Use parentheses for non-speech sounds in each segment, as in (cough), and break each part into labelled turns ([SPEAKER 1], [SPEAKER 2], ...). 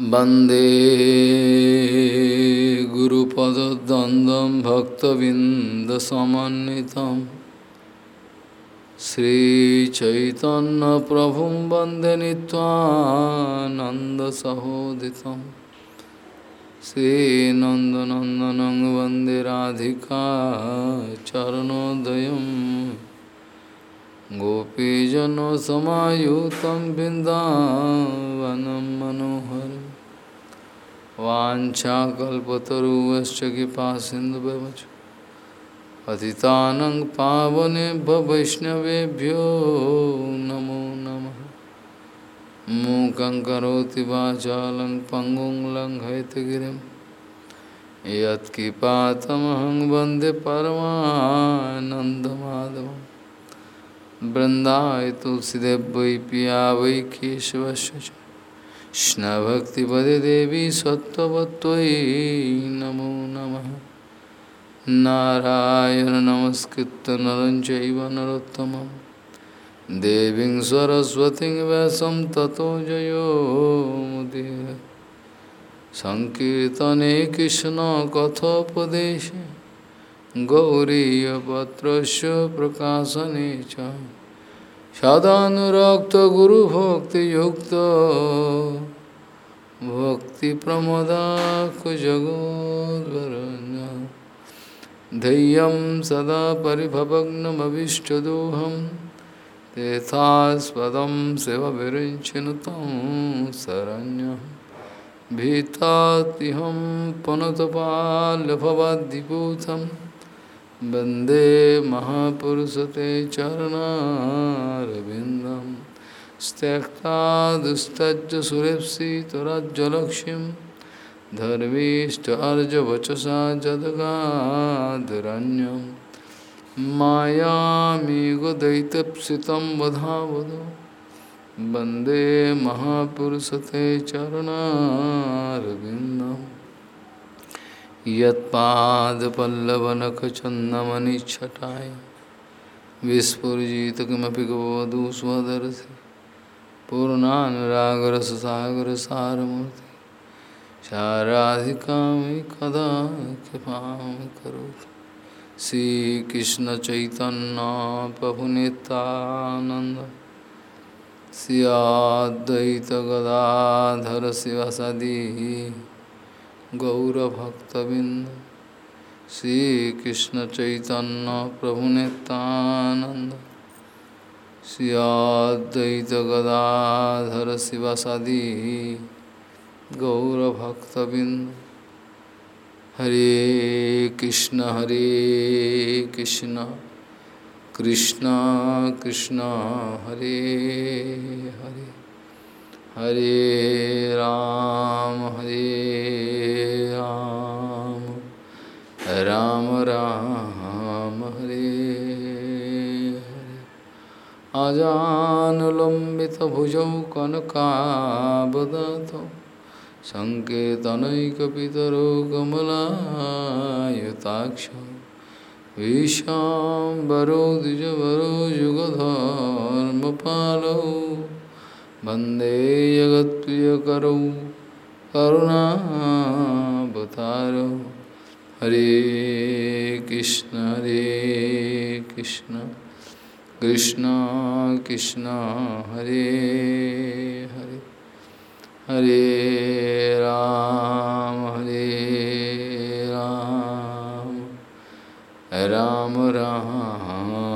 [SPEAKER 1] वंदे गुरुपदद्वन्द्वं भक्तबिन्दसमन्वितं श्रीचैतन्यप्रभुं वंदे नीत्वानन्दसहोदितं श्रीनन्दनन्दनं वंदे राधिका चरणोदयम् गोपीजनसमायुतं बिन्दावनं मनोहरम्। वाञ्छाकल्पतरुश्च कृपा सिन्धुवच पतितानं पावनेभ्य वैष्णवेभ्यो नमो नमः। मूकं करोति वाचालं पङ्गुं लङ्घयतगिरिं यत्किपातमहं वंदे तुलसीदेव वै पिया वै केशवश कृष्णभक्तिपदे देवी सत्वत्वयि नमो नमः। नारायण नमस्कृत नरं चैव देवीं सरस्वतीं व्यासं ततो जयो मुदीर। सङ्कीर्तने कृष्णकथोपदेशे गौरीयपत्रस्य प्रकाशने च। सदानुरक्तगुरुभक्तियुक्तो भक्तिप्रमदाखजगोद्वरण्य धैर्यं सदा परिभवग्नमभिष्टदोहं तेथास्पदं शिवविरिञ्चिनुतं शरण्यं। भीतातिहं पुनतपाल्यभवद्दिपूतम् वंदे महापुरुषते चरणारविन्दं त्यक्ता दुस्तज्ज सुरेप्सितराज्यलक्ष्मीं धर्मीष्ट अर्जवचसा जदगाधरण्यं मायामिगुदैतप्सितं वधावद। वंदे महापुरुषते चरणारविन्दम्। यत्पादपल्लवनखचन्दमनिच्छटाय विस्फुजित किमपि गवधू स्वदर्शि पूर्णानुरागरससागरसारमूर्ति। साराधिकामि कदा कृपां करोतु श्रीकृष्णचैतन्यप्रभुनितानन्द श्रियाद्वैतगदाधर शिवसदी गौरभक्तबिंद श्रीकृष्ण चैतन्य प्रभु नित्यानंद श्रियाद्वैत गदाधर शिवसदी गौरभक्तबिंद हरे कृष्ण हरे कृष्ण। कृष्ण कृष्ण, हरे हरे। हरे राम हरे राम। राम राम, हरे हरे। अजानुलम्बितभुजौ कनकावदातौ सङ्केतनैकपितरो कमलायताक्ष। विशाम्बरो द्विजवरो युगधर्मपालौ वंदे जगत्प्रियकरौ करुणावतारौ। हरे कृष्ण हरे कृष्ण कृष्ण कृष्ण, हरे हरे। हरे राम हरे राम। राम राम।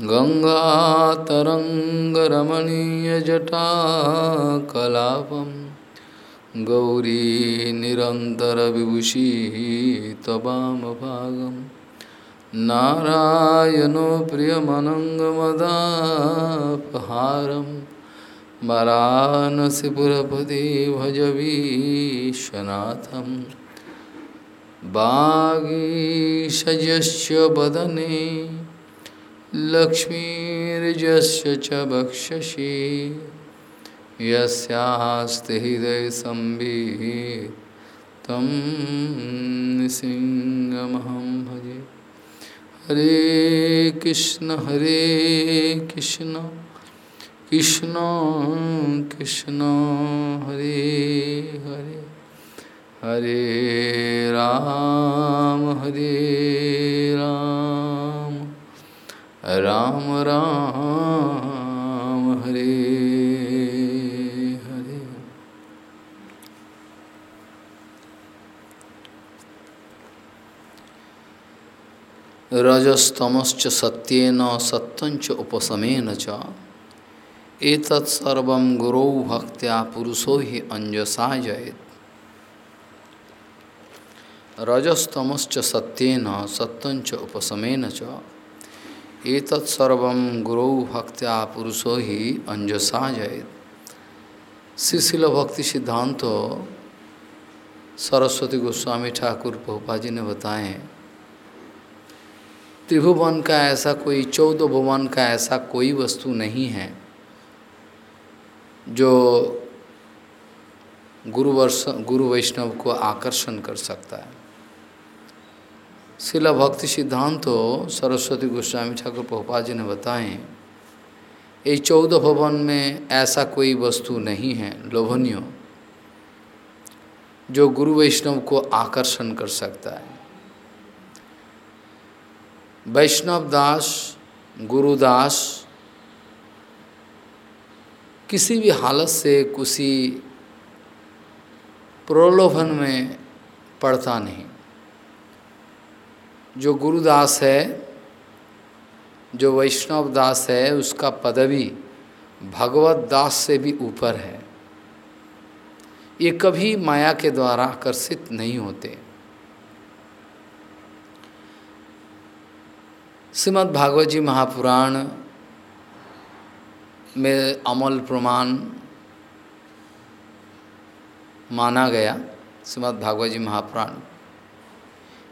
[SPEAKER 1] गङ्गातरङ्गरमणीयजटाकलापं गौरी निरन्तरविभूषी त्ववामभागं नारायणो प्रियमनङ्गमदापहारं वरानसिपुरपति भजवीशनाथं वागीषजस्य वदने लक्ष्मीर्जस्य च बक्षसि यस्यास्ति हृदयसंवित् तं सिंहमहं भजे। हरे कृष्ण हरे कृष्ण कृष्ण कृष्ण, हरे हरे। हरे राम हरे राम। राम राम, हरे हरे। रजस्तमश्च सत्येन सत्यंच उपशमेन च। एतत्सर्व गुरौ भक्त्या पुरुषो हि अंजसा जयेत। रजस्तमश्च सत्येन सत्यंच उपशमेन च। एतत्सर्व गुरु भक्त्या पुरुषो ही अंजसा जयेत। शिशिल भक्ति सिद्धांत सरस्वती गोस्वामी ठाकुर पोपा जी ने बताए, त्रिभुवन का ऐसा कोई, चौदह भुवन का ऐसा कोई वस्तु नहीं है जो गुरु वर्ष गुरु वैष्णव को आकर्षण कर सकता है। शिला भक्ति सिद्धांत तो सरस्वती गोस्वामी ठाकुर पोपा जी ने बताए ये चौदह भवन में ऐसा कोई वस्तु नहीं है, लोभनीय, जो गुरु वैष्णव को आकर्षण कर सकता है। वैष्णव दास गुरुदास किसी भी हालत से किसी प्रलोभन में पड़ता नहीं। जो गुरुदास है, जो वैष्णव दास है, उसका पदवी भगवत दास से भी ऊपर है। ये कभी माया के द्वारा आकर्षित नहीं होते। श्रीमद् भागवत जी महापुराण में अमल प्रमाण माना गया, श्रीमद् भागवत जी महापुराण।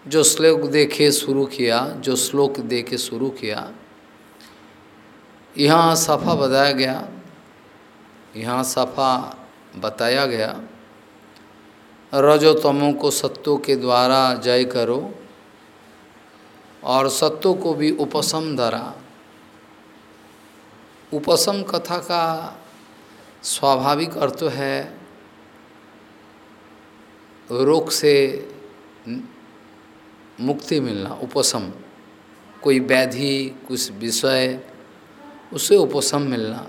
[SPEAKER 1] जो श्लोक देखे शुरू किया, जो श्लोक देखे शुरू किया, यहाँ सफ़ा बताया गया, यहाँ सफ़ा बताया गया, रजोतमों को सत्यों के द्वारा जय करो और सत्यों को भी उपसम धरा। उपसम कथा का स्वाभाविक अर्थ है, रोग से मुक्ति मिलना, उपशम। कोई व्याधि, कुछ विषय उससे उपशम मिलना।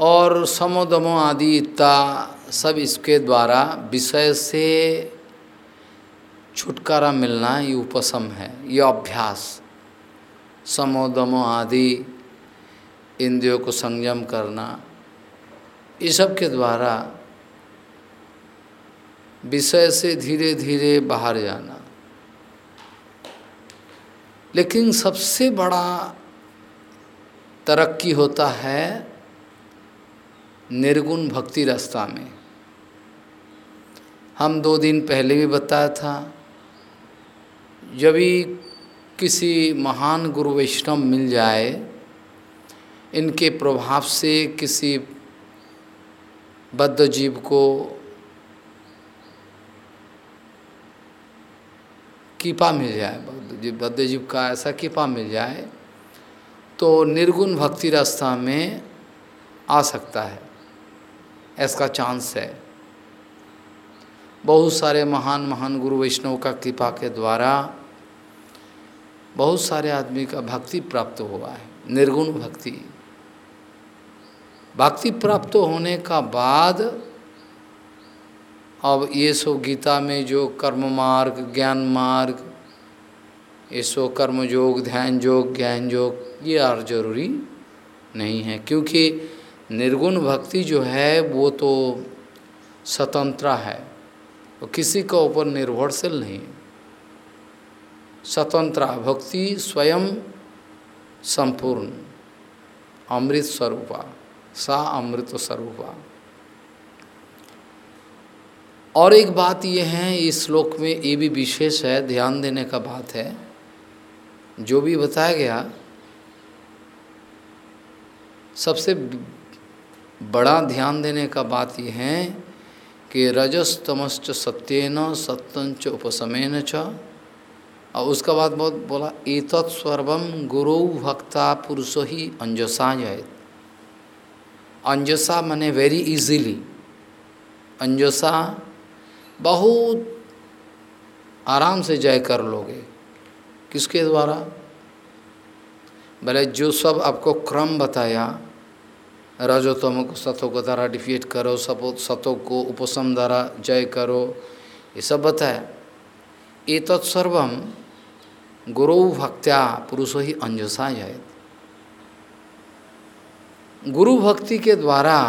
[SPEAKER 1] और समोदमो आदि इत्ता, सब इसके द्वारा विषय से छुटकारा मिलना ये उपशम है, ये अभ्यास। समोदमो आदि, इंद्रियों को संयम करना, ये सब के द्वारा विषय से धीरे धीरे बाहर जाना। लेकिन सबसे बड़ा तरक्की होता है निर्गुण भक्ति रास्ता में। हम दो दिन पहले भी बताया था, जब भी किसी महान गुरु वैष्णव मिल जाए, इनके प्रभाव से किसी बद्ध जीव को कृपा मिल जाए जी बद्धजीव का ऐसा कृपा मिल जाए तो निर्गुण भक्ति रास्ता में आ सकता है। ऐसा चांस है। बहुत सारे महान महान गुरु वैष्णव का कृपा के द्वारा बहुत सारे आदमी का भक्ति प्राप्त हुआ है। निर्गुण भक्ति। भक्ति प्राप्त होने का बाद अब ये सो गीता में जो कर्म मार्ग, ज्ञान मार्ग, ये सो कर्म योग, ध्यान योग, ज्ञान योग, ये और ज़रूरी नहीं है, क्योंकि निर्गुण भक्ति जो है, वो तो स्वतंत्र है। वो किसी के ऊपर निर्भरशील नहीं स्वतंत्र भक्ति स्वयं संपूर्ण, अमृत स्वरूपा, सा अमृत स्वरूपा। और एक बात यह है, इस श्लोक में ये भी विशेष है, ध्यान देने का बात है। जो भी बताया गया, सबसे बड़ा ध्यान देने का बात यह है कि रजस्तमश्च सत्यन सत्यंच उपसमेन च। और उसका बाद बहुत बोला, एतत् सर्वम गुरु भक्ता पुरुषो ही अंजसा जय अंजसा मने वेरी इजीली अंजसा बहुत आराम से जय कर लोगे। किसके द्वारा? भले जो सब आपको क्रम बताया रजोतम को सतों को द्वारा डिफीट करो, सपो सतों को उपसम द्वारा जय करो, ये सब बताया। ये तत्सर्वम गुरु भक्त्या पुरुषो ही अंजसा जय गुरु भक्ति के द्वारा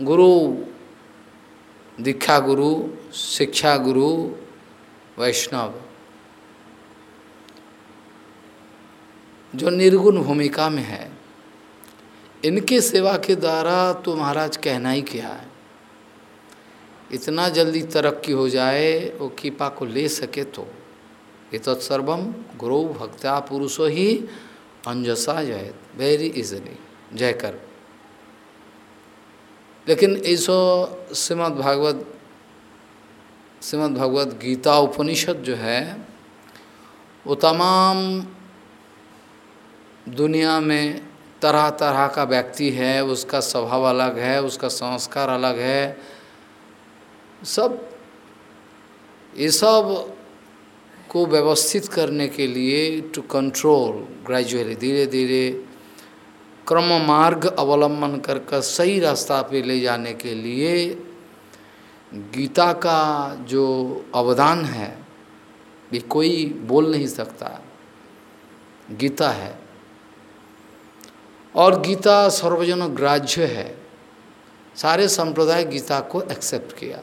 [SPEAKER 1] गुरु दीक्षा गुरु, शिक्षा गुरु, वैष्णव। जो निर्गुण भूमिका में है, इनके सेवा के द्वारा तो महाराज कहना ही क्या है। इतना जल्दी तरक्की हो जाए, वो कृपा को ले सके तो। ये तत्सर्वम गुरु भक्ता पुरुषो ही अंजसा जय। वेरी इजली जय कर लेकिन ऐसो श्रीमद् भागवत, श्रीमद् भगवत गीता उपनिषद जो है, वो तमाम दुनिया में तरह तरह का व्यक्ति है, उसका स्वभाव अलग है, उसका संस्कार अलग है, सब, ये सबको व्यवस्थित करने के लिए टू कंट्रोल ग्रेजुअली धीरे धीरे क्रम मार्ग अवलंबन कर कर सही रास्ता पे ले जाने के लिए गीता का जो अवदान है भी कोई बोल नहीं सकता। गीता है। और गीता सर्वजन ग्राह्य है। सारे संप्रदाय गीता को एक्सेप्ट किया।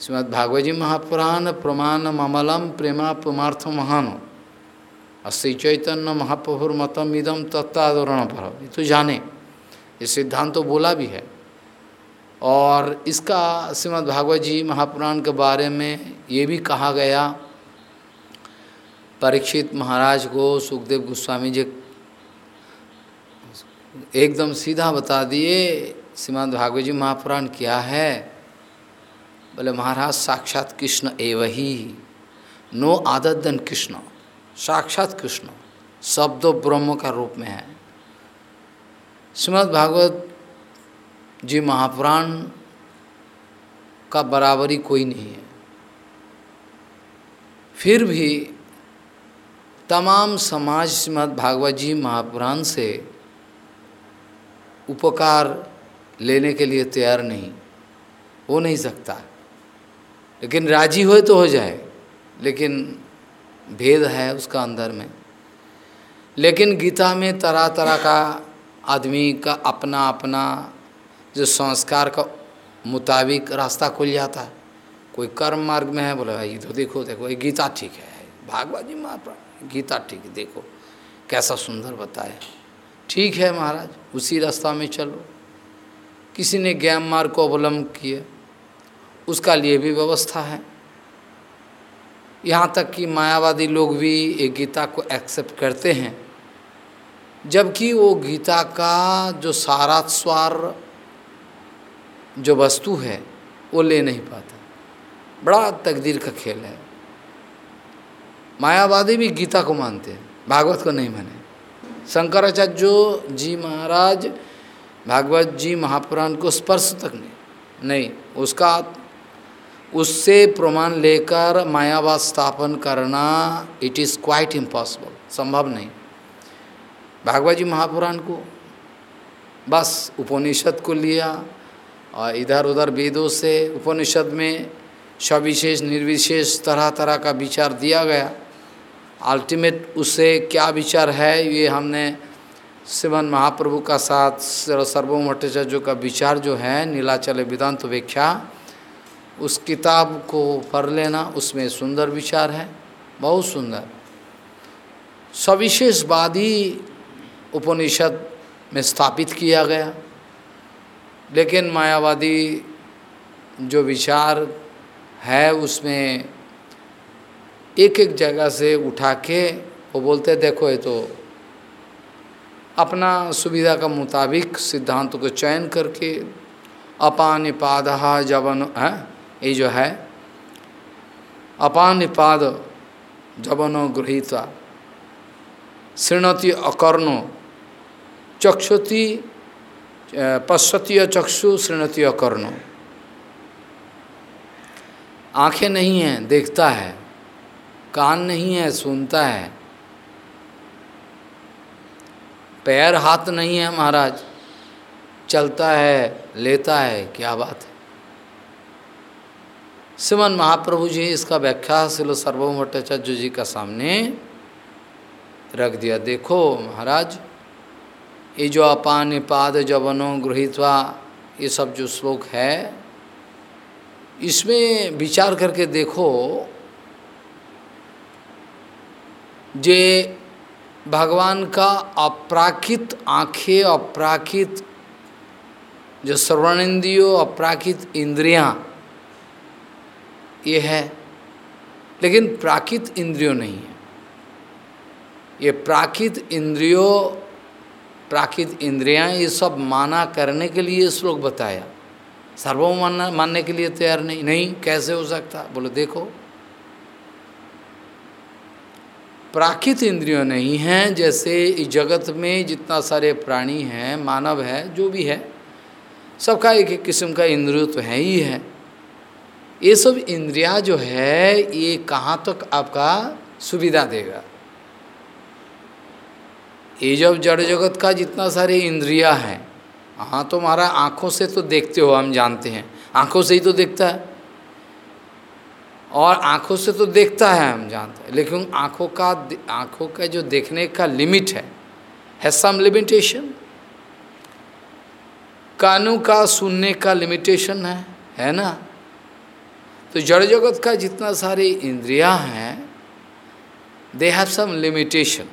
[SPEAKER 1] श्रीमद भागवत जी महापुराण, प्रमाण, ममलम, प्रेमा प्रमार्थ महान। अस्सी चैतन्य महाप्रभुर मतम इदम तत्तादरण पर ये तो जाने। ये सिद्धांत तो बोला भी है। और इसका श्रीमद् भागवत जी महापुराण के बारे में ये भी कहा गया, परीक्षित महाराज को सुखदेव गोस्वामी जी एकदम सीधा बता दिए श्रीमद भागवत जी महापुराण क्या है? बोले, महाराज, साक्षात कृष्ण एव ही, नो आदत कृष्ण। साक्षात कृष्ण, शब्द ब्रह्म का रूप में है। श्रीमद भागवत जी महापुराण का बराबरी कोई नहीं है। फिर भी तमाम समाज श्रीमद भागवत जी महापुराण से उपकार लेने के लिए तैयार नहीं, हो नहीं सकता। लेकिन राज़ी हो तो हो जाए, लेकिन भेद है उसका अंदर में। लेकिन गीता में तरह तरह का आदमी का अपना अपना जो संस्कार का मुताबिक रास्ता खुल जाता है। कोई कर्म मार्ग में है, बोले, भाई तो देखो देखो, ये गीता ठीक है, भागवत जी महाप्राण गीता ठीक देखो, कैसा सुंदर बताया। ठीक है महाराज, उसी रास्ता में चलो। किसी ने ज्ञान मार्ग को अवलंब किए उसका लिए भी व्यवस्था है। यहाँ तक कि मायावादी लोग भी ये गीता को एक्सेप्ट करते हैं। जबकि वो गीता का जो सारा स्वार जो वस्तु है, वो ले नहीं पाता। बड़ा तकदीर का खेल है। मायावादी भी गीता को मानते हैं, भागवत को नहीं माने। शंकराचार्य जी महाराज, भागवत जी महापुराण को स्पर्श तक नहीं नहीं, उसका उससे प्रमाण लेकर मायावाद स्थापन करना इट इज़ क्वाइट इम्पॉसिबल संभव नहीं। भागवत जी महापुराण को बस उपनिषद को लिया और इधर उधर वेदों से उपनिषद में सविशेष, निर्विशेष, तरह तरह का विचार दिया गया। अल्टीमेट उससे क्या विचार है, ये हमने श्रीमन महाप्रभु का साथ सर्वभौम भट्टाचार्य का विचार जो है, नीलाचल वेदांत व्याख्या उस किताब को पढ़ लेना, उसमें सुंदर विचार है, बहुत सुंदर। सविशेषवादी उपनिषद में स्थापित किया गया। लेकिन मायावादी जो विचार है, उसमें एक एक जगह से उठा के वो बोलते देखो ये तो अपना सुविधा का मुताबिक सिद्धांत को चयन करके अपान पाद जवन है? ये जो है अपान पाद जवनो गृहिता शृणति अकर्णो, चक्षुति पश्यति चक्षु, शृणति अकर्णो। आँखें नहीं हैं, देखता है, कान नहीं है, सुनता है। पैर हाथ नहीं है महाराज, चलता है, लेता है, क्या बात है। सिमन महाप्रभु जी इसका व्याख्या शिलो सर्वभौम भट्टाचार्य जी का सामने रख दिया। देखो महाराज, ये जो अपान पाद जवनो गृहित्वा, ये सब जो श्लोक है, इसमें विचार करके देखो जे भगवान का अपराकित आँखें, अपराकित जो सर्वणेन्द्रियो अपराकित इंद्रियाँ ये है, लेकिन प्राकृत इंद्रियों नहीं है। ये प्राकृत इंद्रियों, प्राकृत इंद्रियाँ ये सब माना करने के लिए श्लोक बताया। सर्वों मानना, मानने के लिए तैयार नहीं। नहीं, कैसे हो सकता? बोलो, देखो। प्राकृत इंद्रियों नहीं हैं, जैसे इस जगत में जितना सारे प्राणी हैं, मानव है, जो भी है, सबका एक एक किस्म का इंद्रिय तो है ही है। ये सब इंद्रिया जो है, ये कहाँ तक आपका सुविधा देगा? ये जब जड़ जगत का जितना सारे इंद्रिया हैं हाँ तो हमारा आँखों से तो देखते हो, हम जानते हैं। आँखों से ही तो देखता है। और आँखों से तो देखता है, हम जानते हैं। लेकिन आँखों का आँखों का जो देखने का लिमिट है है सम लिमिटेशन कानों का सुनने का लिमिटेशन है है ना? तो जड़ जगत का जितना सारे इंद्रिया हैं they have some limitation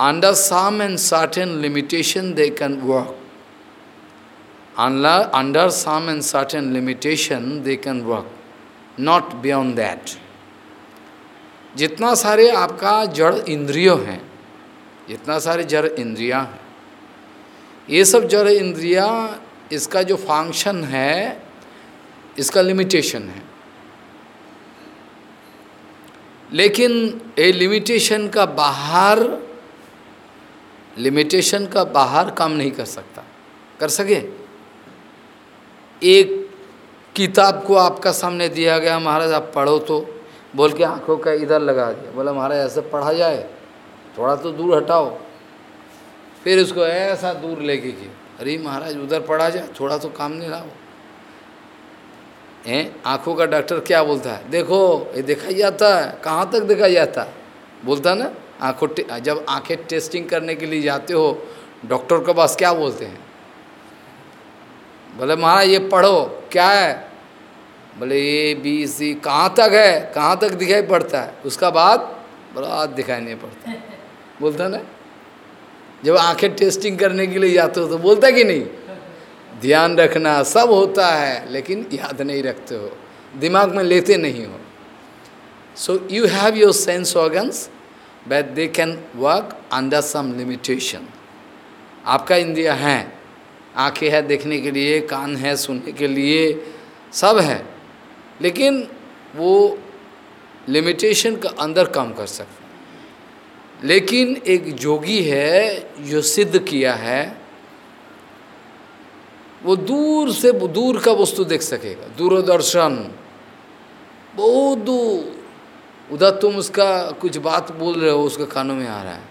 [SPEAKER 1] under some and certain limitation they can work under some and certain limitation they can work not beyond that जितना सारे आपका जड़ इंद्रियो हैं, जितना सारे जड़ इंद्रिया हैं, ये सब जड़ इंद्रिया, इसका जो फ़ंक्शन है इसका लिमिटेशन है। लेकिन ये लिमिटेशन का बाहर लिमिटेशन का बाहर काम नहीं कर सकता। कर सके? एक किताब को आपका सामने दिया गया, महाराज, आप पढ़ो तो। बोल के आँखों का इधर लगा दिया। बोला, महाराज, ऐसे पढ़ा जाए, थोड़ा तो दूर हटाओ। फिर उसको ऐसा दूर लेके कि अरे महाराज, उधर पढ़ा जाए, थोड़ा तो काम नहीं लाओ हैं? आँखों का डॉक्टर क्या बोलता है? देखो ये देखा जाता है। कहाँ तक देखा जाता है? बोलता ना आँखों जब आँखें टेस्टिंग करने के लिए जाते हो डॉक्टर के पास क्या बोलते हैं? बोले महाराज ये पढ़ो क्या है? बोले ए बी सी कहाँ तक है? कहाँ तक दिखाई पड़ता है? उसका बाद बोला दिखाई नहीं पड़ता। (laughs) बोलता ना? जब आँखें टेस्टिंग करने के लिए जाते हो तो बोलता कि नहीं? ध्यान रखना सब होता है, लेकिन याद नहीं रखते हो। दिमाग में लेते नहीं हो। So you have your sense organs but they can work under some limitation आपका इंद्रिया है। आँखें है देखने के लिए, कान है सुनने के लिए, सब है। लेकिन वो लिमिटेशन का अंदर काम कर सकते लेकिन एक जोगी है, जो सिद्ध किया है वो दूर से दूर का वस्तु देख सकेगा। दूरदर्शन। बहुत दूर। उधर तुम उसका कुछ बात बोल रहे हो, उसके कानों में आ रहा है।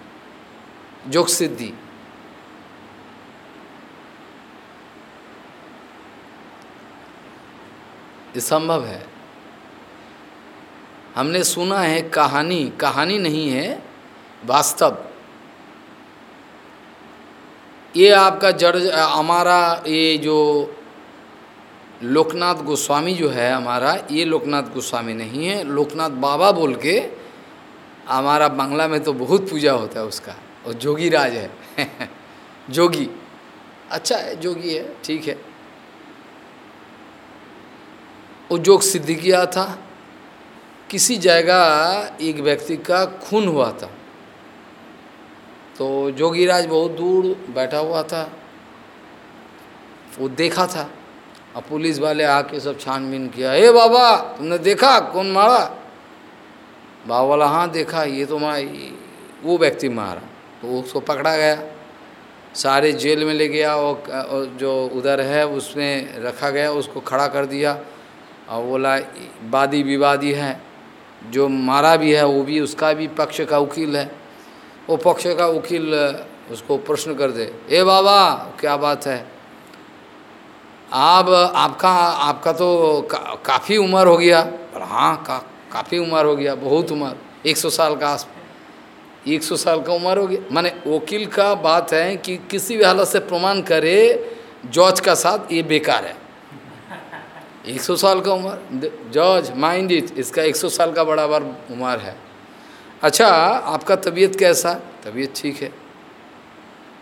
[SPEAKER 1] जोग सिद्धि। ये संभव है। हमने सुना है कहानी। कहानी नहीं है, वास्तव। ये आपका जड़ हमारा ये जो लोकनाथ गोस्वामी जो है हमारा, ये लोकनाथ गोस्वामी नहीं है। लोकनाथ बाबा बोल के हमारा बांग्ला में तो बहुत पूजा होता है उसका, और जोगी राज है। (laughs) जोगी। अच्छा है जोगी है, ठीक है। वो जोग सिद्ध किया था। किसी जगह एक व्यक्ति का खून हुआ था। तो जोगीराज बहुत दूर बैठा हुआ था। वो देखा था। और पुलिस वाले आके सब छानबीन किया। हे बाबा, तुमने देखा? कौन मारा? बाबा वाला हाँ देखा। ये तो मारा। वो व्यक्ति मारा। तो उसको पकड़ा गया। सारे जेल में ले गया और जो उधर है, उसमें रखा गया, उसको खड़ा कर दिया। और बोला वादी विवादी है। जो मारा भी है, वो भी, उसका भी पक्ष का वकील है। वो पक्ष का वकील उसको प्रश्न कर दे ए बाबा क्या बात है? आप आपका आपका तो का, काफ़ी उम्र हो गया। हाँ का, काफ़ी उम्र हो गया बहुत उम्र एक सौ साल का एक सौ साल का उम्र हो गया? माने वकील का बात है कि किसी भी हालत से प्रमाण करे जज का साथ ये बेकार है। एक सौ साल का उम्र जज माइंड इट इसका एक सौ साल का बराबर उम्र है। अच्छा आपका तबीयत कैसा? तबीयत ठीक है।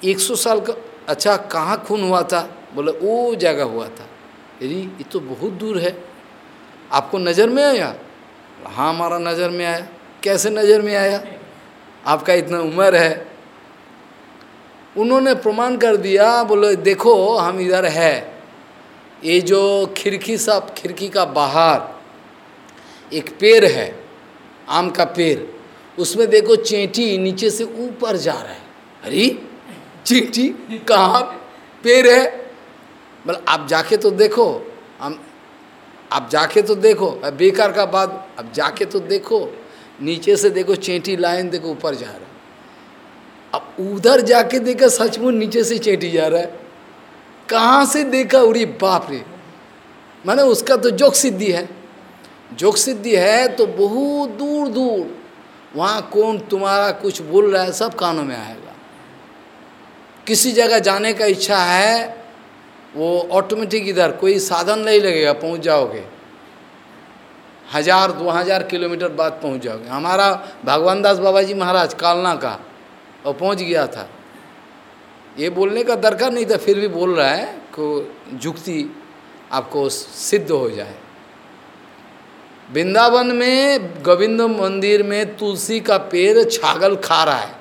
[SPEAKER 1] एक सौ साल का अच्छा कहाँ खून हुआ था? बोले वो जगह हुआ था। यदि ये तो बहुत दूर है। आपको नज़र में आया? हाँ हमारा नज़र में आया। कैसे नज़र में आया? आपका इतना उम्र है। उन्होंने प्रमाण कर दिया, बोले, देखो, हम इधर है। ये जो खिड़की सब खिड़की का बाहर, एक पेड़ है, आम का पेड़। उसमें देखो चेंटी नीचे से ऊपर जा रहा है। अरे, चींटी कहाँ पेड़ है? मतलब आप जाके तो देखो, हम आप जाके तो देखो बेकार का बात, अब जाके तो देखो, नीचे से देखो चेंटी लाइन देखो ऊपर जा रहा है। अब उधर जाके देखा सचमुच नीचे से चेंटी जा रहा है। कहाँ से देखा उड़ी बाप रे? माने उसका तो जोक सिद्धि है। जोक सिद्धि है तो बहुत दूर दूर वहाँ कौन तुम्हारा कुछ बोल रहा है, सब कानों में आएगा। किसी जगह जाने का इच्छा है, वो ऑटोमेटिक इधर, कोई साधन नहीं लगेगा, पहुँच जाओगे। हज़ार, दो हज़ार किलोमीटर बाद पहुँच जाओगे। हमारा भगवान दास बाबा जी महाराज कालना का और पहुँच गया था। ये बोलने का दरकार नहीं था, फिर भी बोल रहा है को जुक्ति आपको सिद्ध हो जाए। वृंदावन में गोविंद मंदिर में तुलसी का पेड़ छागल खा रहा है।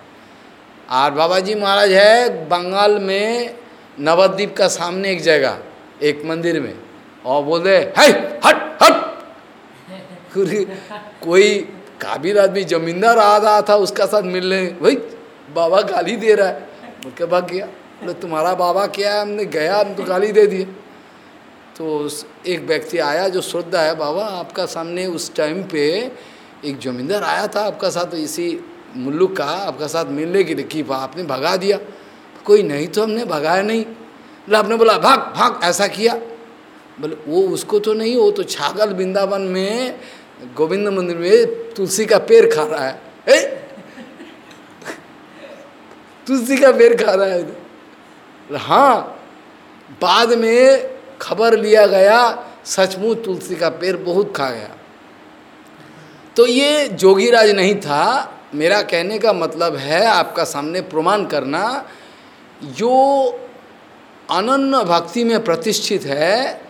[SPEAKER 1] और बाबा जी महाराज है, बंगाल में नवद्वीप का सामने एक जगह, एक मंदिर में। और बोले है, हट हट (laughs) कोई काबिल आदमी, जमींदार आ रहा था, उसका साथ मिलने। भाई बाबा गाली दे रहा है। बोल के भाग गया बोले, तुम्हारा बाबा क्या है? हमने गया हम तो गाली दे दिए। तो एक व्यक्ति आया जो श्रद्धा है, बाबा, आपका सामने उस टाइम पे एक जमींदार आया था आपका साथ, इसी मुल्लुक का आपका साथ मिलने के लिए कि आपने भगा दिया। कोई नहीं तो हमने भगाया नहीं। बोले, आपने बोला, भाग भाग। ऐसा किया। बोले, वो उसको तो नहीं, वो तो छागल वृंदावन में गोविंद मंदिर में तुलसी का पेड़ खा रहा है। ए? (laughs) तुलसी का पेड़ खा रहा है। हाँ। बाद में खबर लिया गया, सचमुच तुलसी का पेड़ बहुत खा गया। तो ये जोगीराज नहीं था। मेरा कहने का मतलब है, आपका सामने प्रमाण करना, जो अनन्य भक्ति में प्रतिष्ठित है,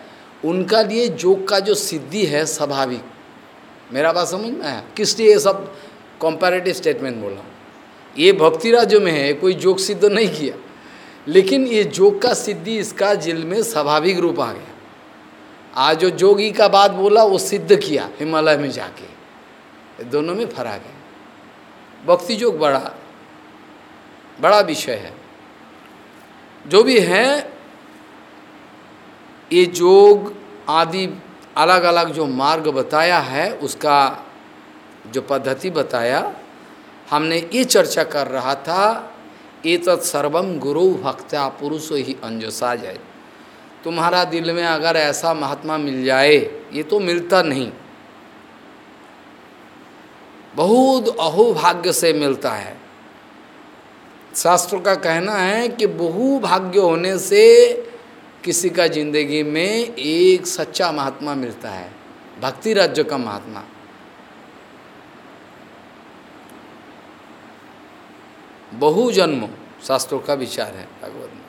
[SPEAKER 1] उनका लिए योग का जो सिद्धि है, स्वाभाविक। मेरा बात समझ में आया? किस लिए ये सब कंपैरेटिव स्टेटमेंट बोला? ये भक्तिराज जो में है, कोई योग सिद्ध नहीं किया। लेकिन ये योग का सिद्धि इसका जिल में स्वाभाविक रूप आ गया। आज जो जोगी का बात बोला, वो सिद्ध किया हिमालय में जाके। दोनों में फ़र्क है। भक्ति योग बड़ा बड़ा विषय है। जो भी है, ये योग आदि अलग अलग जो मार्ग बताया है, उसका जो पद्धति बताया, हमने ये चर्चा कर रहा था ये तत्सर्वम गुरु भक्त्या पुरुष ही अंजसा जाए। तुम्हारा दिल में अगर ऐसा महात्मा मिल जाए, ये तो मिलता नहीं। बहुत अहोभाग्य से मिलता है। शास्त्रों का कहना है कि बहु भाग्य होने से किसी का ज़िंदगी में एक सच्चा महात्मा मिलता है, भक्ति राज्य का महात्मा। बहु जन्म शास्त्रों का विचार है भगवत में।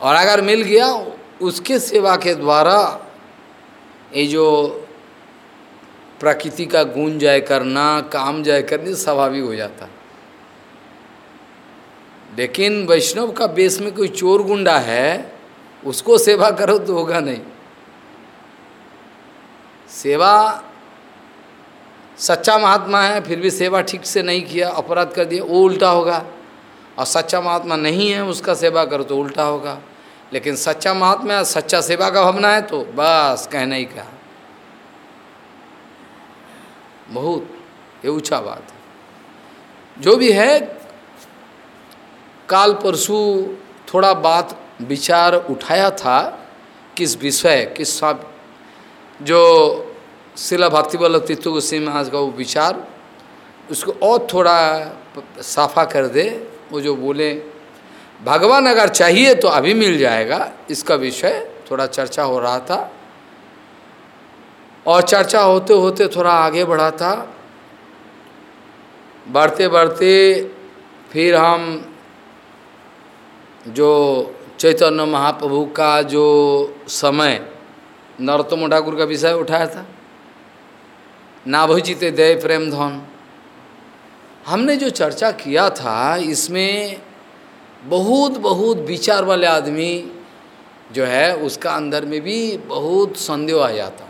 [SPEAKER 1] और अगर मिल गया, उसके सेवा के द्वारा ये जो प्रकृति का गुण जय करना, काम जय करना स्वाभाविक हो जाता। लेकिन वैष्णव का बेस में कोई चोर गुंडा है, उसको सेवा करो तो होगा नहीं। सेवा सच्चा महात्मा है, फिर भी सेवा ठीक से नहीं किया, अपराध कर दिया, वो उल्टा होगा। और सच्चा महात्मा नहीं है, उसका सेवा करो तो उल्टा होगा। लेकिन सच्चा महात्मा सच्चा सेवा का भावना है तो बस कहना ही क्या। बहुत, ये ऊँचा बात है। जो भी है, काल परसों थोड़ा बात, विचार उठाया था, किस विषय, किस सब, जो शिला भक्ति वल्लभ तीर्थ गोस्वामी महाराज का वो विचार, उसको और थोड़ा साफा कर दे, वो जो बोले, भगवान अगर चाहिए तो अभी मिल जाएगा। इसका विषय थोड़ा चर्चा हो रहा था। और चर्चा होते होते थोड़ा आगे बढ़ा था। बढ़ते बढ़ते फिर हम जो चैतन्य महाप्रभु का जो समय, नरोत्तम ठाकुर का विषय उठाया था। नाभोचित दय प्रेम धन। हमने जो चर्चा किया था, इसमें बहुत बहुत विचार वाले आदमी जो है, उसका अंदर में भी बहुत संदेह आ जाता।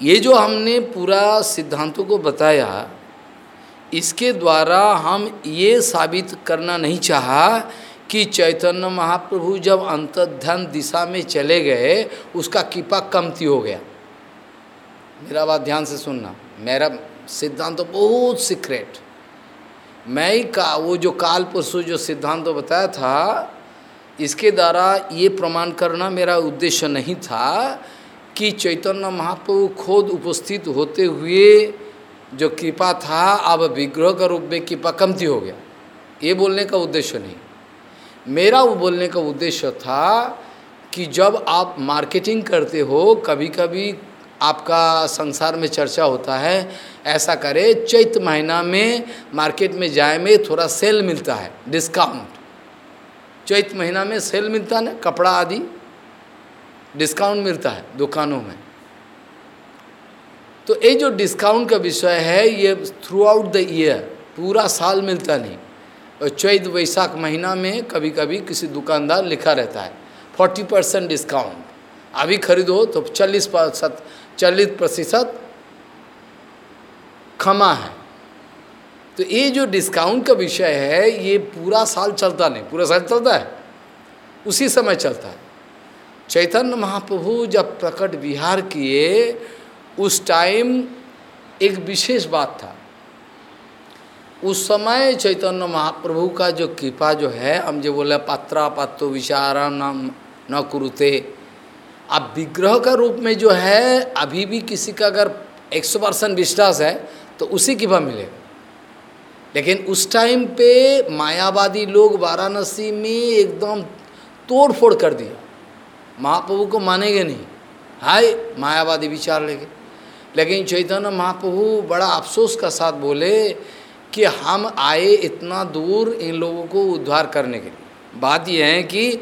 [SPEAKER 1] ये जो हमने पूरा सिद्धांतों को बताया, इसके द्वारा हम ये साबित करना नहीं चाहा कि चैतन्य महाप्रभु जब अंतर्ध्यान दिशा में चले गए, उसका कृपा कमती हो गया। मेरा बात ध्यान से सुनना। मेरा सिद्धांत तो बहुत सीक्रेट मैं ही का, वो जो काल परसों जो सिद्धांत तो बताया था, इसके द्वारा ये प्रमाण करना मेरा उद्देश्य नहीं था कि चैतन्य महाप्रभु खुद उपस्थित होते हुए जो कृपा था, अब विग्रह का रूप में कृपा कमती हो गया। ये बोलने का उद्देश्य नहीं। मेरा वो बोलने का उद्देश्य था कि जब आप मार्केटिंग करते हो कभी कभी आपका संसार में चर्चा होता है, ऐसा करे, चैत महीना में मार्केट में जाए में थोड़ा सेल मिलता है, डिस्काउंट। चैत महीना में सेल मिलता है कपड़ा आदि, डिस्काउंट मिलता है दुकानों में। तो ये जो डिस्काउंट का विषय है, ये थ्रू आउट द ईयर पूरा साल मिलता नहीं। और चैत वैशाख महीना में कभी कभी किसी दुकानदार लिखा रहता है फोर्टी परसेंट डिस्काउंट अभी खरीदो तो चालीस चालीस प्रतिशत खमा है। तो ये जो डिस्काउंट का विषय है, ये पूरा साल चलता नहीं, पूरा साल चलता है, उसी समय चलता है। चैतन्य महाप्रभु जब प्रकट विहार किए, उस टाइम एक विशेष बात था। उस समय चैतन्य महाप्रभु का जो कृपा जो है, हम जो बोले, पत्रा पत्तो विचार न न कुरुते अब विग्रह का रूप में जो है, अभी भी किसी का अगर एक सौ परसेंट विश्वास है तो उसी कृपा मिलेगा लेकिन उस टाइम पे मायावादी लोग वाराणसी में एकदम तोड़ फोड़ कर दिया महाप्रभु को मानेंगे नहीं। हाय, मायावादी विचार लेके। लेकिन चैतन्य महाप्रभु बड़ा अफसोस का साथ बोले कि हम आए इतना दूर इन लोगों को उद्धार करने के लिए। बात यह है कि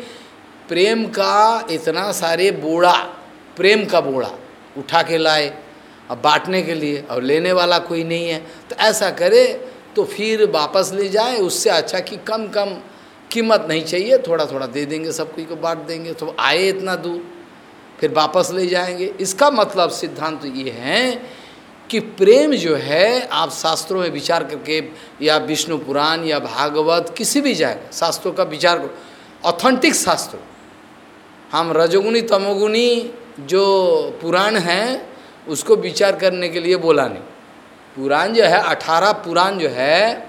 [SPEAKER 1] प्रेम का इतना सारे बोड़ा, प्रेम का बोड़ा उठा के लाए अब बांटने के लिए और लेने वाला कोई नहीं है। तो ऐसा करे तो फिर वापस ले जाए, उससे अच्छा कि कम कम कीमत नहीं चाहिए थोड़ा थोड़ा दे देंगे, सब कोई को बांट देंगे तो आए इतना दूर, फिर वापस ले जाएँगे। इसका मतलब सिद्धांत तो ये है कि प्रेम जो है, आप शास्त्रों में विचार करके या विष्णु पुराण या भागवत किसी भी जाए, शास्त्रों का विचार करो ऑथेंटिक शास्त्र। हम रजोगुनी तमोगुनी जो पुराण हैं, उसको विचार करने के लिए बोला नहीं। पुराण जो है, अठारह पुराण जो है,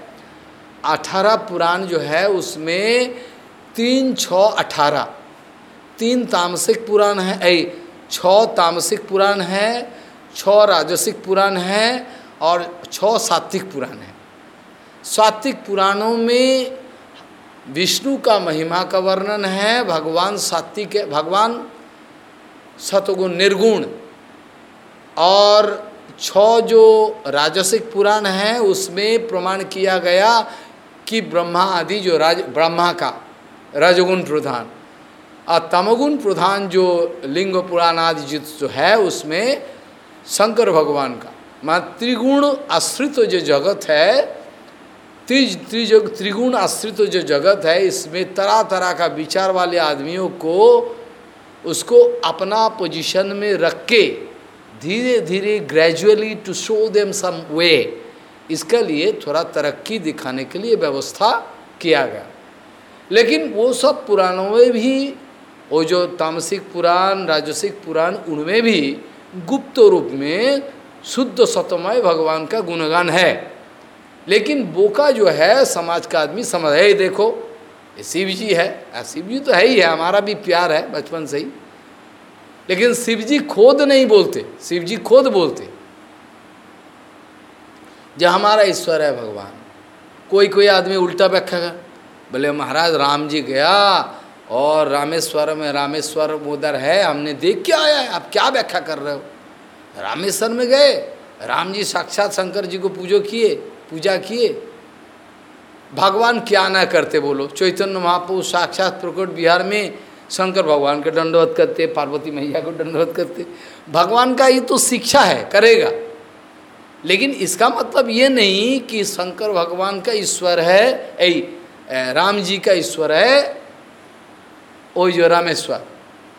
[SPEAKER 1] अठारह पुराण जो है, उसमें तीन छ अठारह। तीन तामसिक पुराण है, ऐ छ तामसिक पुराण है छ राजसिक पुराण है और छ सात्विक पुराण है। सात्विक पुराणों में विष्णु का महिमा का वर्णन है, भगवान सात्विक भगवान सतगुण निर्गुण। और छ जो राजसिक पुराण है, उसमें प्रमाण किया गया कि ब्रह्मा आदि जो राज, ब्रह्मा का रजगुण प्रधान। और तमगुण प्रधान जो लिंग पुराण आदि जित जो है, उसमें शंकर भगवान का। मान त्रिगुण आश्रित जो जगत है त्रिज, त्रिजग, त्रिगुण आश्रित जो जगत है, इसमें तरह तरह का विचार वाले आदमियों को उसको अपना पोजीशन में रख के धीरे धीरे gradually to show them some way इसके लिए थोड़ा तरक्की दिखाने के लिए व्यवस्था किया गया। लेकिन वो सब पुराणों में भी, वो जो तामसिक पुराण, राजसिक पुराण, उनमें भी गुप्त रूप में शुद्ध सतमय भगवान का गुणगान है। लेकिन बोका जो है, समाज का आदमी समझ है देखो शिव जी है। शिव जी तो है ही है, हमारा भी प्यार है, बचपन से ही। लेकिन शिव जी खोद नहीं बोलते शिव जी खोद बोलते। जो हमारा ईश्वर है भगवान, कोई कोई आदमी उल्टा व्याख्या कर, बोले महाराज, राम जी गया, और रामेश्वर में, रामेश्वर उधर है, हमने देख के आया है, आप क्या व्याख्या कर रहे हो? रामेश्वर में गए, राम जी साक्षात शंकर जी को पूजो किए पूजा किए। भगवान क्या ना करते बोलो। चैतन्य महापुरुष साक्षात प्रकट बिहार में शंकर भगवान के दंडवत करते, पार्वती मैया को दंडवत करते। भगवान का ये तो शिक्षा है, करेगा। लेकिन इसका मतलब ये नहीं कि शंकर भगवान का ईश्वर है, ऐ राम जी का ईश्वर है ओ जो रामेश्वर।